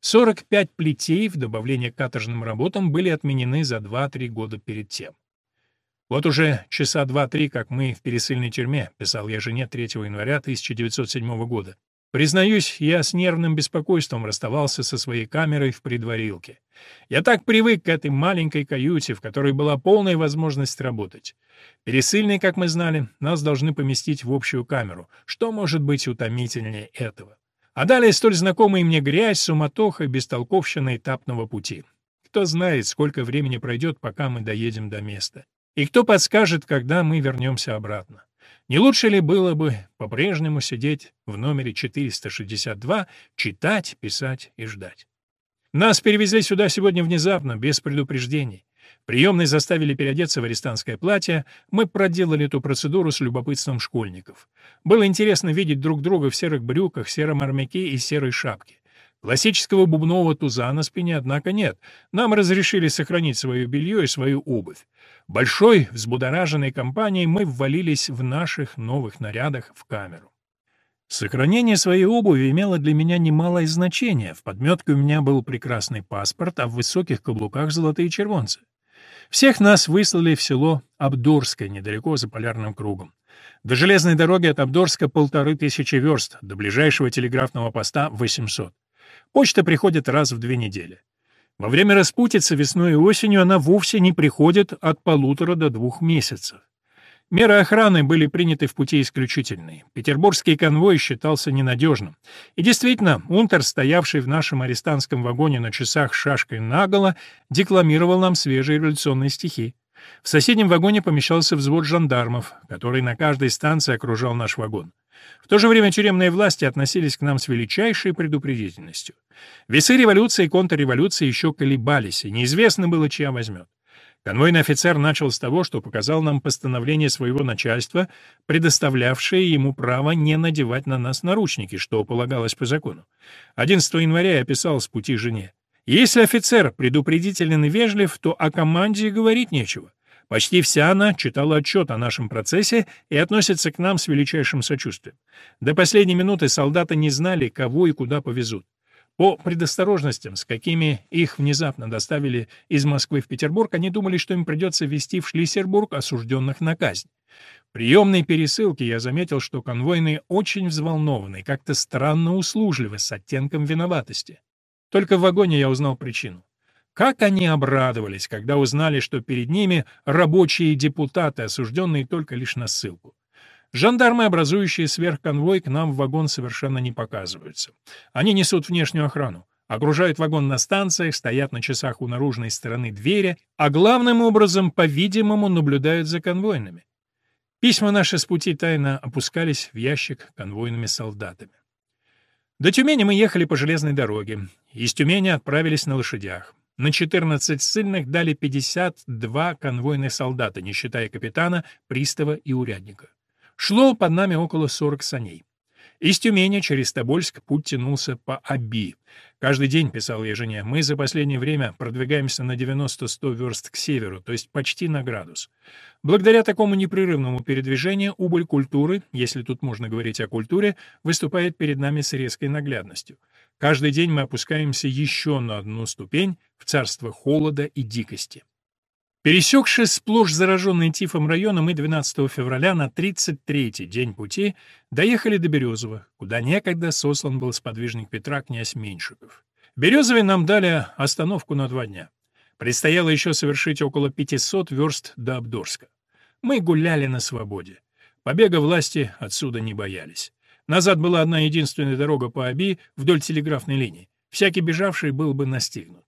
45 плетей в добавление к каторжным работам были отменены за 2-3 года перед тем. «Вот уже часа два-три, как мы в пересыльной тюрьме», — писал я жене 3 января 1907 года. Признаюсь, я с нервным беспокойством расставался со своей камерой в предварилке. Я так привык к этой маленькой каюте, в которой была полная возможность работать. Пересыльные, как мы знали, нас должны поместить в общую камеру. Что может быть утомительнее этого? А далее столь знакомая мне грязь, суматоха, бестолковщина этапного пути. Кто знает, сколько времени пройдет, пока мы доедем до места. И кто подскажет, когда мы вернемся обратно. Не лучше ли было бы по-прежнему сидеть в номере 462, читать, писать и ждать? Нас перевезли сюда сегодня внезапно, без предупреждений. Приемной заставили переодеться в арестантское платье, мы проделали эту процедуру с любопытством школьников. Было интересно видеть друг друга в серых брюках, сером армяке и серой шапке. Классического бубнового туза на спине, однако, нет. Нам разрешили сохранить свое белье и свою обувь. Большой, взбудораженной компанией мы ввалились в наших новых нарядах в камеру. Сохранение своей обуви имело для меня немалое значение. В подметке у меня был прекрасный паспорт, а в высоких каблуках золотые червонцы. Всех нас выслали в село Абдорское, недалеко за полярным кругом. До железной дороги от Абдорска полторы тысячи верст, до ближайшего телеграфного поста — 800. Почта приходит раз в две недели. Во время распутицы весной и осенью она вовсе не приходит от полутора до двух месяцев. Меры охраны были приняты в пути исключительные. Петербургский конвой считался ненадежным. И действительно, унтер, стоявший в нашем арестантском вагоне на часах шашкой наголо, декламировал нам свежие революционные стихи. В соседнем вагоне помещался взвод жандармов, который на каждой станции окружал наш вагон. В то же время тюремные власти относились к нам с величайшей предупредительностью. Весы революции и контрреволюции еще колебались, и неизвестно было, чья возьмет. Конвойный офицер начал с того, что показал нам постановление своего начальства, предоставлявшее ему право не надевать на нас наручники, что полагалось по закону. 11 января я писал с пути жене. Если офицер предупредителен и вежлив, то о команде говорить нечего. Почти вся она читала отчет о нашем процессе и относится к нам с величайшим сочувствием. До последней минуты солдаты не знали, кого и куда повезут. По предосторожностям, с какими их внезапно доставили из Москвы в Петербург, они думали, что им придется везти в Шлиссербург осужденных на казнь. В приемной пересылке я заметил, что конвойные очень взволнованы, как-то странно услужливы, с оттенком виноватости. Только в вагоне я узнал причину. Как они обрадовались, когда узнали, что перед ними рабочие депутаты, осужденные только лишь на ссылку. Жандармы, образующие сверхконвой, к нам в вагон совершенно не показываются. Они несут внешнюю охрану, окружают вагон на станциях, стоят на часах у наружной стороны двери, а главным образом, по-видимому, наблюдают за конвойными. Письма наши с пути тайно опускались в ящик конвойными солдатами. До Тюмени мы ехали по железной дороге. Из Тюмени отправились на лошадях. На 14 ссыльных дали 52 конвойных солдата, не считая капитана, пристава и урядника. Шло под нами около 40 саней. Из Тюмени через Тобольск путь тянулся по Аби. Каждый день, писал я жене, мы за последнее время продвигаемся на 90-100 верст к северу, то есть почти на градус. Благодаря такому непрерывному передвижению убыль культуры, если тут можно говорить о культуре, выступает перед нами с резкой наглядностью. Каждый день мы опускаемся еще на одну ступень в царство холода и дикости. Пересекшись сплошь зараженный тифом района, мы 12 февраля на 33-й день пути доехали до Березова, куда некогда сослан был сподвижник Петра князь Меньшиков. В нам дали остановку на два дня. Предстояло еще совершить около 500 верст до Абдорска. Мы гуляли на свободе. Побега власти отсюда не боялись. Назад была одна единственная дорога по Аби вдоль телеграфной линии. Всякий бежавший был бы настигнут.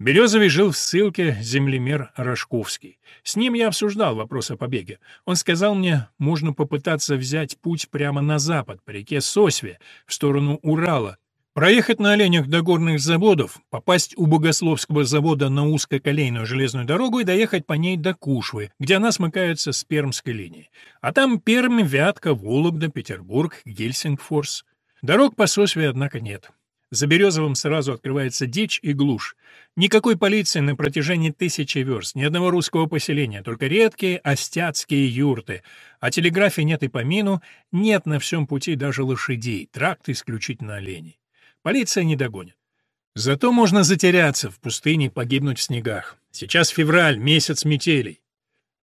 Березовый жил в ссылке землемер Рожковский. С ним я обсуждал вопрос о побеге. Он сказал мне, можно попытаться взять путь прямо на запад, по реке Сосве, в сторону Урала, Проехать на оленях до горных заводов, попасть у Богословского завода на узкоколейную железную дорогу и доехать по ней до Кушвы, где она смыкается с Пермской линией. А там Пермь, Вятка, Вологда, Петербург, Гельсингфорс. Дорог по Сосве, однако, нет. За Березовым сразу открывается дичь и глушь. Никакой полиции на протяжении тысячи верст, ни одного русского поселения, только редкие остяцкие юрты. А телеграфии нет и помину, нет на всем пути даже лошадей, тракт исключительно оленей. Полиция не догонит. Зато можно затеряться в пустыне, погибнуть в снегах. Сейчас февраль, месяц метелей.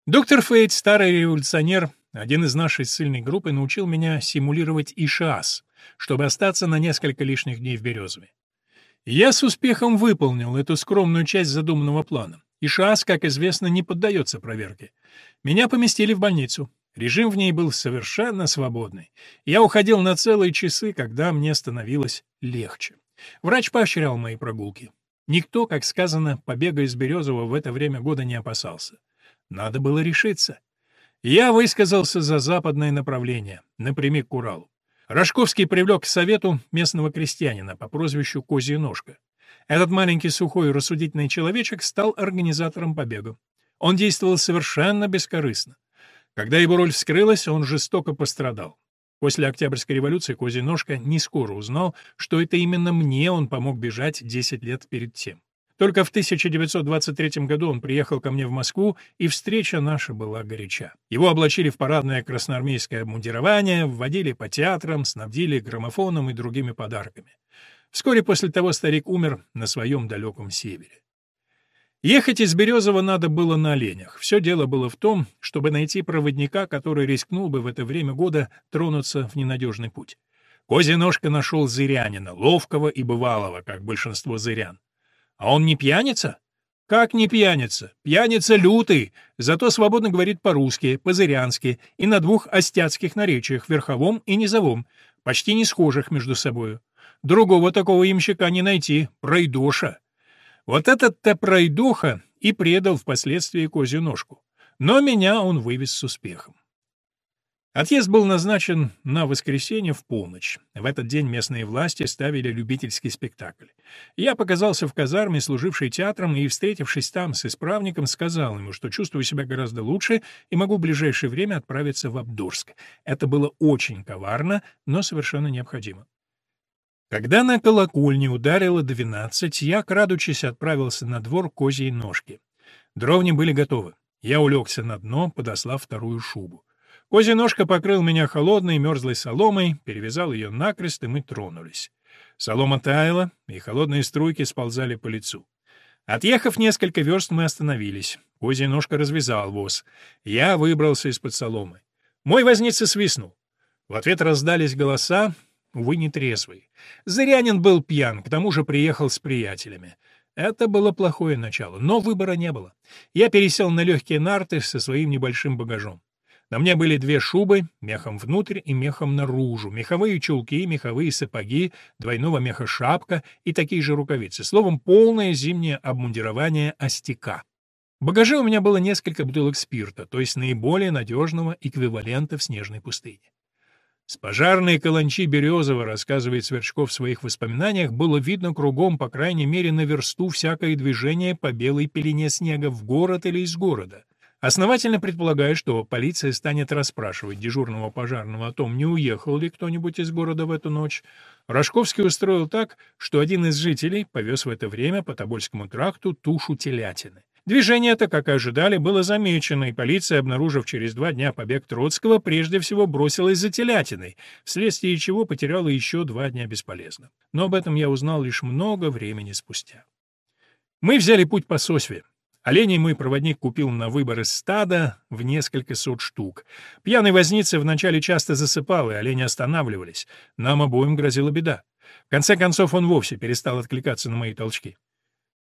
Доктор Фейт, старый революционер, один из нашей ссыльной группы, научил меня симулировать ИШАС, чтобы остаться на несколько лишних дней в Березове. Я с успехом выполнил эту скромную часть задуманного плана. ИШАС, как известно, не поддается проверке. Меня поместили в больницу. Режим в ней был совершенно свободный. Я уходил на целые часы, когда мне становилось легче. Врач поощрял мои прогулки. Никто, как сказано, побега из Березового в это время года не опасался. Надо было решиться. Я высказался за западное направление, напрямик к Уралу. Рожковский привлек к совету местного крестьянина по прозвищу Козья Ножка. Этот маленький сухой рассудительный человечек стал организатором побега. Он действовал совершенно бескорыстно. Когда его роль вскрылась, он жестоко пострадал. После Октябрьской революции Козий Ножка не скоро узнал, что это именно мне он помог бежать 10 лет перед тем. Только в 1923 году он приехал ко мне в Москву, и встреча наша была горяча. Его облачили в парадное красноармейское обмундирование, вводили по театрам, снабдили граммофоном и другими подарками. Вскоре после того старик умер на своем далеком севере. Ехать из Березова надо было на оленях. Все дело было в том, чтобы найти проводника, который рискнул бы в это время года тронуться в ненадежный путь. Козья ножка нашел зырянина, ловкого и бывалого, как большинство зырян. А он не пьяница? Как не пьяница? Пьяница лютый, зато свободно говорит по-русски, по-зырянски и на двух остяцких наречиях, верховом и низовом, почти не схожих между собою. Другого такого имщика не найти, пройдоша. Вот этот-то пройдоха и предал впоследствии козью ножку. Но меня он вывез с успехом. Отъезд был назначен на воскресенье в полночь. В этот день местные власти ставили любительский спектакль. Я показался в казарме, служившей театром, и, встретившись там с исправником, сказал ему, что чувствую себя гораздо лучше и могу в ближайшее время отправиться в Абдурск. Это было очень коварно, но совершенно необходимо. Когда на колокольне ударило двенадцать, я, крадучись, отправился на двор козьей ножки. Дровни были готовы. Я улегся на дно, подослав вторую шубу. Козья ножка покрыл меня холодной мерзлой соломой, перевязал ее накрест, и мы тронулись. Солома таяла, и холодные струйки сползали по лицу. Отъехав несколько верст, мы остановились. Козья ножка развязал воз. Я выбрался из-под соломы. Мой возница свистнул. В ответ раздались голоса, увы, не трезвый. Зырянин был пьян, к тому же приехал с приятелями. Это было плохое начало, но выбора не было. Я пересел на легкие нарты со своим небольшим багажом. На мне были две шубы, мехом внутрь и мехом наружу, меховые чулки, меховые сапоги, двойного меха шапка и такие же рукавицы. Словом, полное зимнее обмундирование остяка. В багаже у меня было несколько бутылок спирта, то есть наиболее надежного эквивалента в снежной пустыне. С пожарной каланчи Березова, рассказывает Сверчков в своих воспоминаниях, было видно кругом, по крайней мере, на версту всякое движение по белой пелене снега в город или из города. Основательно предполагаю, что полиция станет расспрашивать дежурного пожарного о том, не уехал ли кто-нибудь из города в эту ночь. Рожковский устроил так, что один из жителей повез в это время по Тобольскому тракту тушу телятины. Движение это, как и ожидали, было замечено, и полиция, обнаружив через два дня побег Троцкого, прежде всего бросилась за телятиной, вследствие чего потеряла еще два дня бесполезно. Но об этом я узнал лишь много времени спустя. Мы взяли путь по Сосве. Оленей мой проводник купил на выбор из стада в несколько сот штук. Пьяный возница вначале часто засыпал, и олени останавливались. Нам обоим грозила беда. В конце концов, он вовсе перестал откликаться на мои толчки.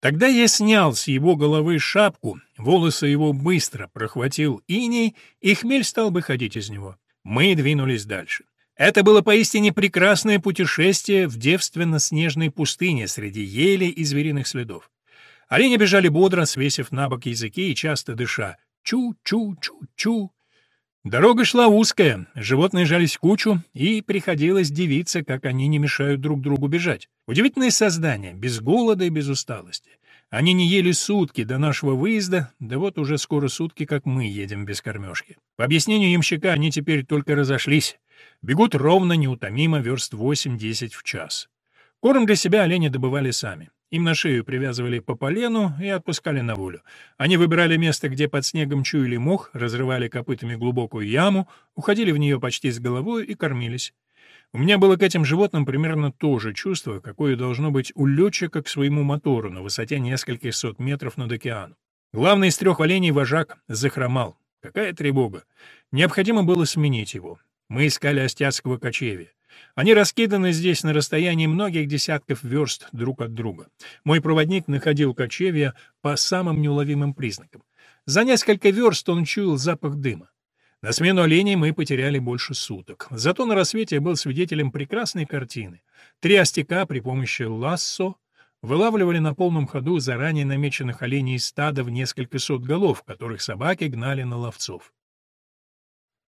Тогда я снял с его головы шапку, волосы его быстро прохватил иней, и хмель стал бы ходить из него. Мы двинулись дальше. Это было поистине прекрасное путешествие в девственно-снежной пустыне среди елей и звериных следов. Олени бежали бодро, свесив на бок языки и часто дыша. Чу-чу-чу-чу. Дорога шла узкая, животные жались кучу, и приходилось дивиться, как они не мешают друг другу бежать. Удивительные создания, без голода и без усталости. Они не ели сутки до нашего выезда, да вот уже скоро сутки, как мы едем без кормежки. По объяснению ямщика, они теперь только разошлись. Бегут ровно, неутомимо, верст 8-10 в час. Корм для себя олени добывали сами. Им на шею привязывали по полену и отпускали на волю. Они выбирали место, где под снегом чуяли мох, разрывали копытами глубокую яму, уходили в нее почти с головой и кормились. У меня было к этим животным примерно то же чувство, какое должно быть у летчика к своему мотору на высоте нескольких сот метров над океаном. Главный из трех оленей вожак захромал. Какая тревога! Необходимо было сменить его. Мы искали остяцкого кочевья. Они раскиданы здесь на расстоянии многих десятков верст друг от друга. Мой проводник находил кочевья по самым неуловимым признакам. За несколько верст он чуял запах дыма. На смену оленей мы потеряли больше суток. Зато на рассвете я был свидетелем прекрасной картины. Три остяка при помощи лассо вылавливали на полном ходу заранее намеченных оленей стада в несколько сот голов, которых собаки гнали на ловцов.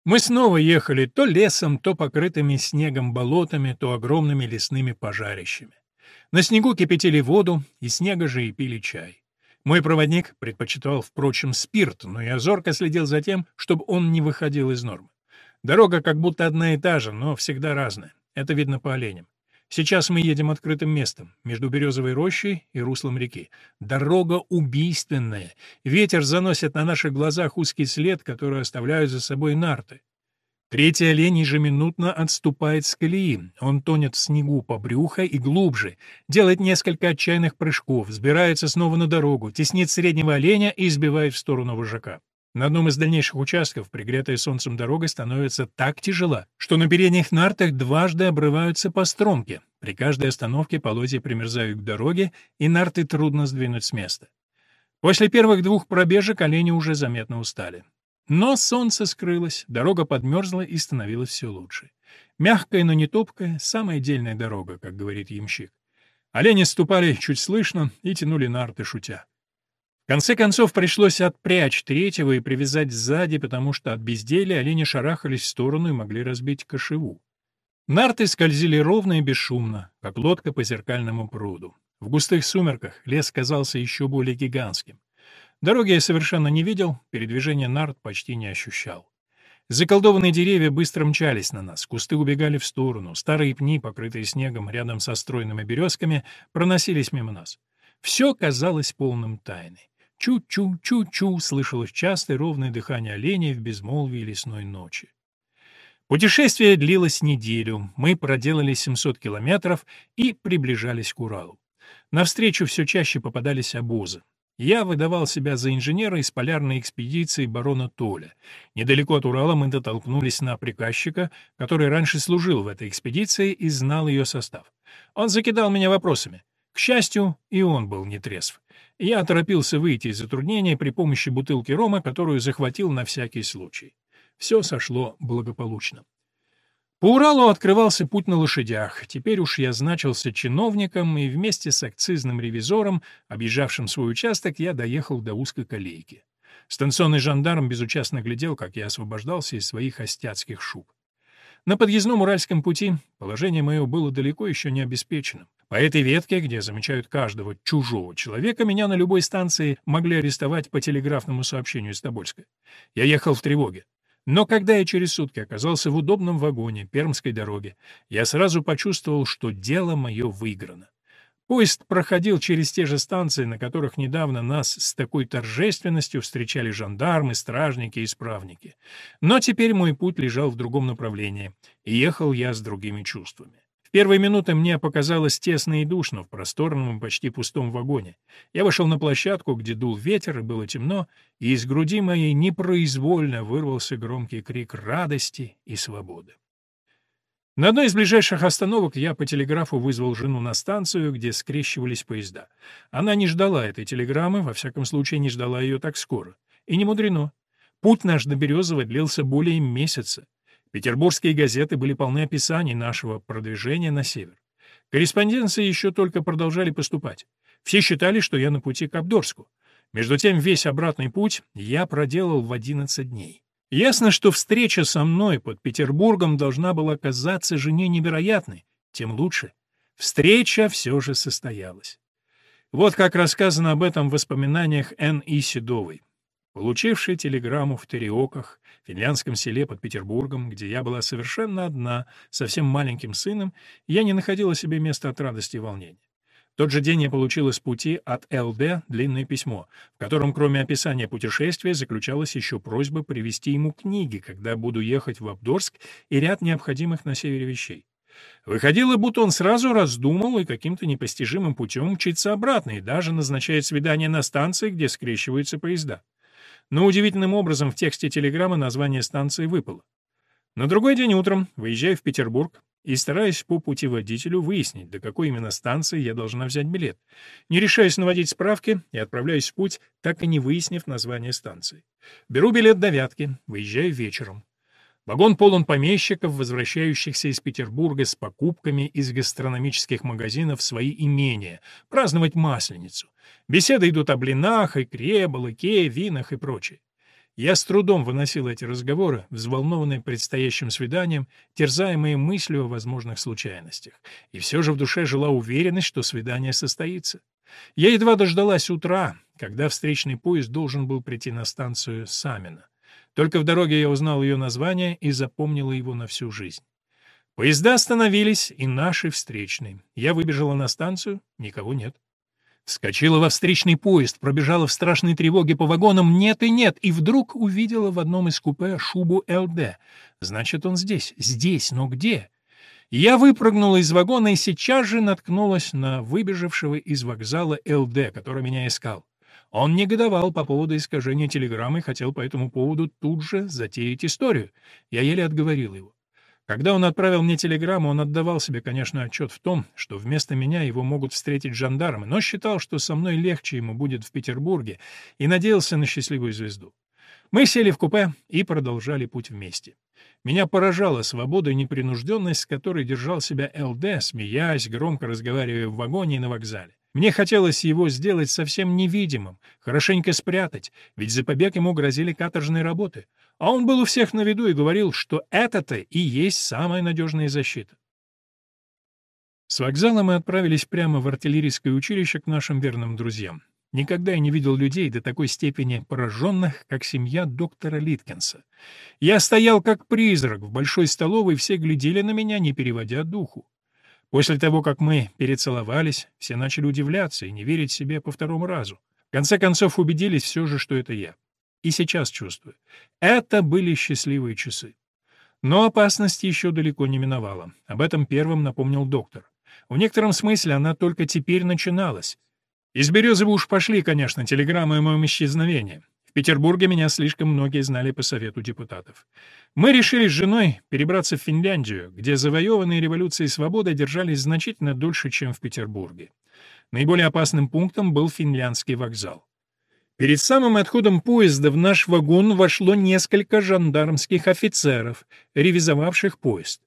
Мы снова ехали то лесом, то покрытыми снегом болотами, то огромными лесными пожарищами. На снегу кипятили воду, и снега же и пили чай. Мой проводник предпочитал, впрочем, спирт, но я зорко следил за тем, чтобы он не выходил из нормы. Дорога как будто одна и та же, но всегда разная. Это видно по оленям. Сейчас мы едем открытым местом, между березовой рощей и руслом реки. Дорога убийственная. Ветер заносит на наших глазах узкий след, который оставляют за собой нарты. Третий олень ежеминутно отступает с колеи. Он тонет в снегу по брюхо и глубже, делает несколько отчаянных прыжков, взбирается снова на дорогу, теснит среднего оленя и сбивает в сторону вожака. На одном из дальнейших участков пригретая солнцем дорога становится так тяжела, что на передних нартах дважды обрываются по стромке. При каждой остановке полозья примерзают к дороге, и нарты трудно сдвинуть с места. После первых двух пробежек олени уже заметно устали. Но солнце скрылось, дорога подмерзла и становилась все лучше. Мягкая, но не топкая, самая дельная дорога, как говорит ямщик. Олени ступали чуть слышно и тянули нарты, шутя. В конце концов пришлось отпрячь третьего и привязать сзади, потому что от безделия олени шарахались в сторону и могли разбить кошеву. Нарты скользили ровно и бесшумно, как лодка по зеркальному пруду. В густых сумерках лес казался еще более гигантским. Дороги я совершенно не видел, передвижение нарт почти не ощущал. Заколдованные деревья быстро мчались на нас, кусты убегали в сторону, старые пни, покрытые снегом рядом со стройными березками, проносились мимо нас. Все казалось полным тайной. Чу-чу-чу-чу слышалось частое ровное дыхание оленей в безмолвии лесной ночи. Путешествие длилось неделю, мы проделали 700 километров и приближались к Уралу. Навстречу все чаще попадались обозы. Я выдавал себя за инженера из полярной экспедиции барона Толя. Недалеко от Урала мы дотолкнулись на приказчика, который раньше служил в этой экспедиции и знал ее состав. Он закидал меня вопросами. К счастью, и он был не Я торопился выйти из затруднения при помощи бутылки рома, которую захватил на всякий случай. Все сошло благополучно. По Уралу открывался путь на лошадях. Теперь уж я значился чиновником, и вместе с акцизным ревизором, объезжавшим свой участок, я доехал до узкой колейки. Станционный жандарм безучастно глядел, как я освобождался из своих остяцких шуб. На подъездном Уральском пути положение мое было далеко еще не обеспечено. По этой ветке, где замечают каждого чужого человека, меня на любой станции могли арестовать по телеграфному сообщению из Тобольска. Я ехал в тревоге. Но когда я через сутки оказался в удобном вагоне Пермской дороги, я сразу почувствовал, что дело мое выиграно. Поезд проходил через те же станции, на которых недавно нас с такой торжественностью встречали жандармы, стражники и исправники. Но теперь мой путь лежал в другом направлении, и ехал я с другими чувствами. В первые минуты мне показалось тесно и душно в просторном и почти пустом вагоне. Я вышел на площадку, где дул ветер, и было темно, и из груди моей непроизвольно вырвался громкий крик радости и свободы. На одной из ближайших остановок я по телеграфу вызвал жену на станцию, где скрещивались поезда. Она не ждала этой телеграммы, во всяком случае не ждала ее так скоро. И не мудрено. Путь наш до Березова длился более месяца. Петербургские газеты были полны описаний нашего продвижения на север. Корреспонденции еще только продолжали поступать. Все считали, что я на пути к Абдорску. Между тем, весь обратный путь я проделал в 11 дней. Ясно, что встреча со мной под Петербургом должна была казаться жене невероятной, тем лучше. Встреча все же состоялась. Вот как рассказано об этом в воспоминаниях Н. И. Седовой. Получивший телеграмму в Тереоках, финляндском селе под Петербургом, где я была совершенно одна, совсем маленьким сыном, я не находила себе места от радости и волнения. Тот же день я получила с пути от ЛД длинное письмо, в котором кроме описания путешествия заключалась еще просьба привезти ему книги, когда буду ехать в Абдорск, и ряд необходимых на севере вещей. Выходило, будто он сразу раздумал и каким-то непостижимым путем мчится обратно и даже назначает свидание на станции, где скрещиваются поезда. Но удивительным образом в тексте телеграммы название станции выпало. На другой день утром, выезжая в Петербург и стараясь по путеводителю выяснить, до какой именно станции я должна взять билет, не решаясь наводить справки и отправляюсь в путь, так и не выяснив название станции. Беру билет до Вятки, выезжаю вечером. Вагон полон помещиков, возвращающихся из Петербурга с покупками из гастрономических магазинов в свои имения, праздновать Масленицу. Беседы идут о блинах, икре, балыке, винах и прочее. Я с трудом выносил эти разговоры, взволнованный предстоящим свиданием, терзаемые мыслью о возможных случайностях. И все же в душе жила уверенность, что свидание состоится. Я едва дождалась утра, когда встречный поезд должен был прийти на станцию Самина. Только в дороге я узнал ее название и запомнила его на всю жизнь. Поезда остановились, и наши встречные. Я выбежала на станцию, никого нет. Вскочила во встречный поезд, пробежала в страшной тревоге по вагонам «нет» и «нет», и вдруг увидела в одном из купе шубу ЛД. Значит, он здесь. Здесь, но где? Я выпрыгнула из вагона и сейчас же наткнулась на выбежавшего из вокзала ЛД, который меня искал. Он негодовал по поводу искажения телеграммы и хотел по этому поводу тут же затеять историю. Я еле отговорил его. Когда он отправил мне телеграмму, он отдавал себе, конечно, отчет в том, что вместо меня его могут встретить жандармы, но считал, что со мной легче ему будет в Петербурге, и надеялся на счастливую звезду. Мы сели в купе и продолжали путь вместе. Меня поражала свобода и непринужденность, с которой держал себя ЛД, смеясь, громко разговаривая в вагоне и на вокзале. Мне хотелось его сделать совсем невидимым, хорошенько спрятать, ведь за побег ему грозили каторжные работы. А он был у всех на виду и говорил, что это-то и есть самая надежная защита. С вокзала мы отправились прямо в артиллерийское училище к нашим верным друзьям. Никогда я не видел людей до такой степени пораженных, как семья доктора Литкинса. Я стоял как призрак в большой столовой, все глядели на меня, не переводя духу. После того, как мы перецеловались, все начали удивляться и не верить себе по второму разу. В конце концов убедились все же, что это я. И сейчас чувствую. Это были счастливые часы. Но опасность еще далеко не миновала. Об этом первым напомнил доктор. В некотором смысле она только теперь начиналась. Из Березовы уж пошли, конечно, телеграммы о моем исчезновении. Петербурге меня слишком многие знали по совету депутатов. Мы решили с женой перебраться в Финляндию, где завоеванные революцией свободы держались значительно дольше, чем в Петербурге. Наиболее опасным пунктом был финляндский вокзал. Перед самым отходом поезда в наш вагон вошло несколько жандармских офицеров, ревизовавших поезд.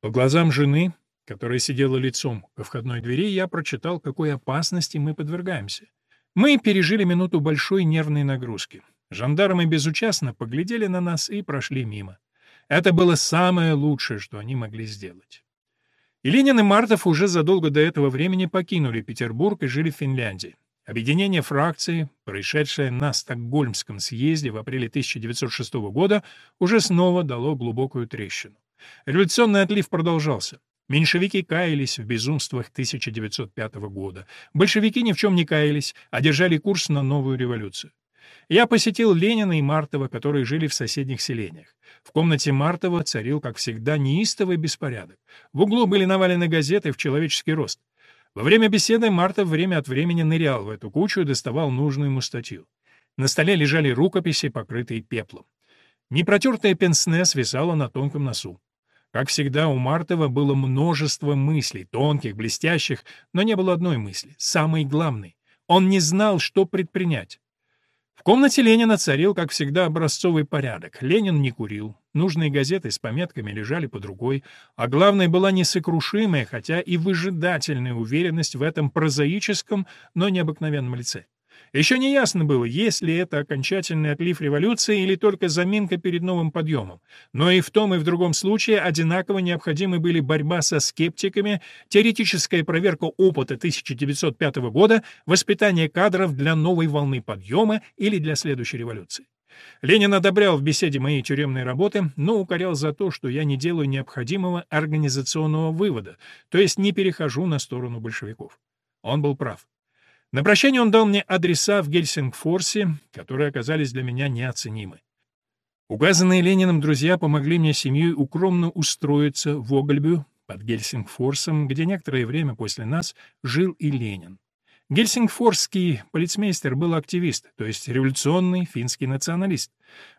По глазам жены, которая сидела лицом ко входной двери, я прочитал, какой опасности мы подвергаемся. Мы пережили минуту большой нервной нагрузки. Жандармы безучастно поглядели на нас и прошли мимо. Это было самое лучшее, что они могли сделать. И Ленин и Мартов уже задолго до этого времени покинули Петербург и жили в Финляндии. Объединение фракции, происшедшее на Стокгольмском съезде в апреле 1906 года, уже снова дало глубокую трещину. Революционный отлив продолжался. Меньшевики каялись в безумствах 1905 года. Большевики ни в чем не каялись, а держали курс на новую революцию. Я посетил Ленина и Мартова, которые жили в соседних селениях. В комнате Мартова царил, как всегда, неистовый беспорядок. В углу были навалены газеты в человеческий рост. Во время беседы Мартов время от времени нырял в эту кучу и доставал нужную ему статью. На столе лежали рукописи, покрытые пеплом. Непротертое пенсне свисало на тонком носу. Как всегда, у Мартова было множество мыслей, тонких, блестящих, но не было одной мысли, самой главной. Он не знал, что предпринять. Комнате Ленина царил, как всегда, образцовый порядок. Ленин не курил, нужные газеты с пометками лежали под рукой, а главное была несокрушимая, хотя и выжидательная уверенность в этом прозаическом, но необыкновенном лице. Еще не ясно было, есть ли это окончательный отлив революции или только заминка перед новым подъемом. Но и в том, и в другом случае одинаково необходимы были борьба со скептиками, теоретическая проверка опыта 1905 года, воспитание кадров для новой волны подъема или для следующей революции. Ленин одобрял в беседе мои тюремные работы, но укорял за то, что я не делаю необходимого организационного вывода, то есть не перехожу на сторону большевиков. Он был прав. На прощание он дал мне адреса в Гельсингфорсе, которые оказались для меня неоценимы. Указанные Лениным друзья помогли мне семьей укромно устроиться в Огольбю под Гельсингфорсом, где некоторое время после нас жил и Ленин. Гельсингфорский полицмейстер был активист, то есть революционный финский националист.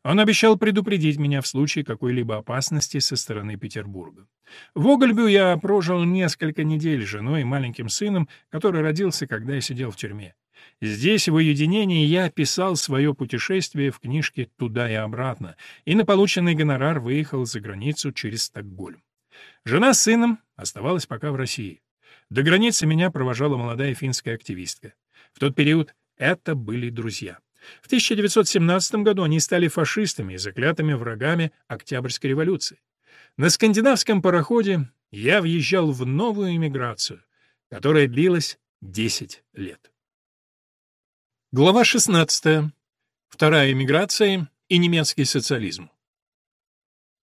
Он обещал предупредить меня в случае какой-либо опасности со стороны Петербурга. В Огольбю я прожил несколько недель с женой и маленьким сыном, который родился, когда я сидел в тюрьме. Здесь, в уединении, я писал свое путешествие в книжке «Туда и обратно», и на полученный гонорар выехал за границу через Стокгольм. Жена с сыном оставалась пока в России. До границы меня провожала молодая финская активистка. В тот период это были друзья. В 1917 году они стали фашистами и заклятыми врагами Октябрьской революции. На скандинавском пароходе я въезжал в новую эмиграцию, которая длилась 10 лет. Глава 16. Вторая эмиграция и немецкий социализм.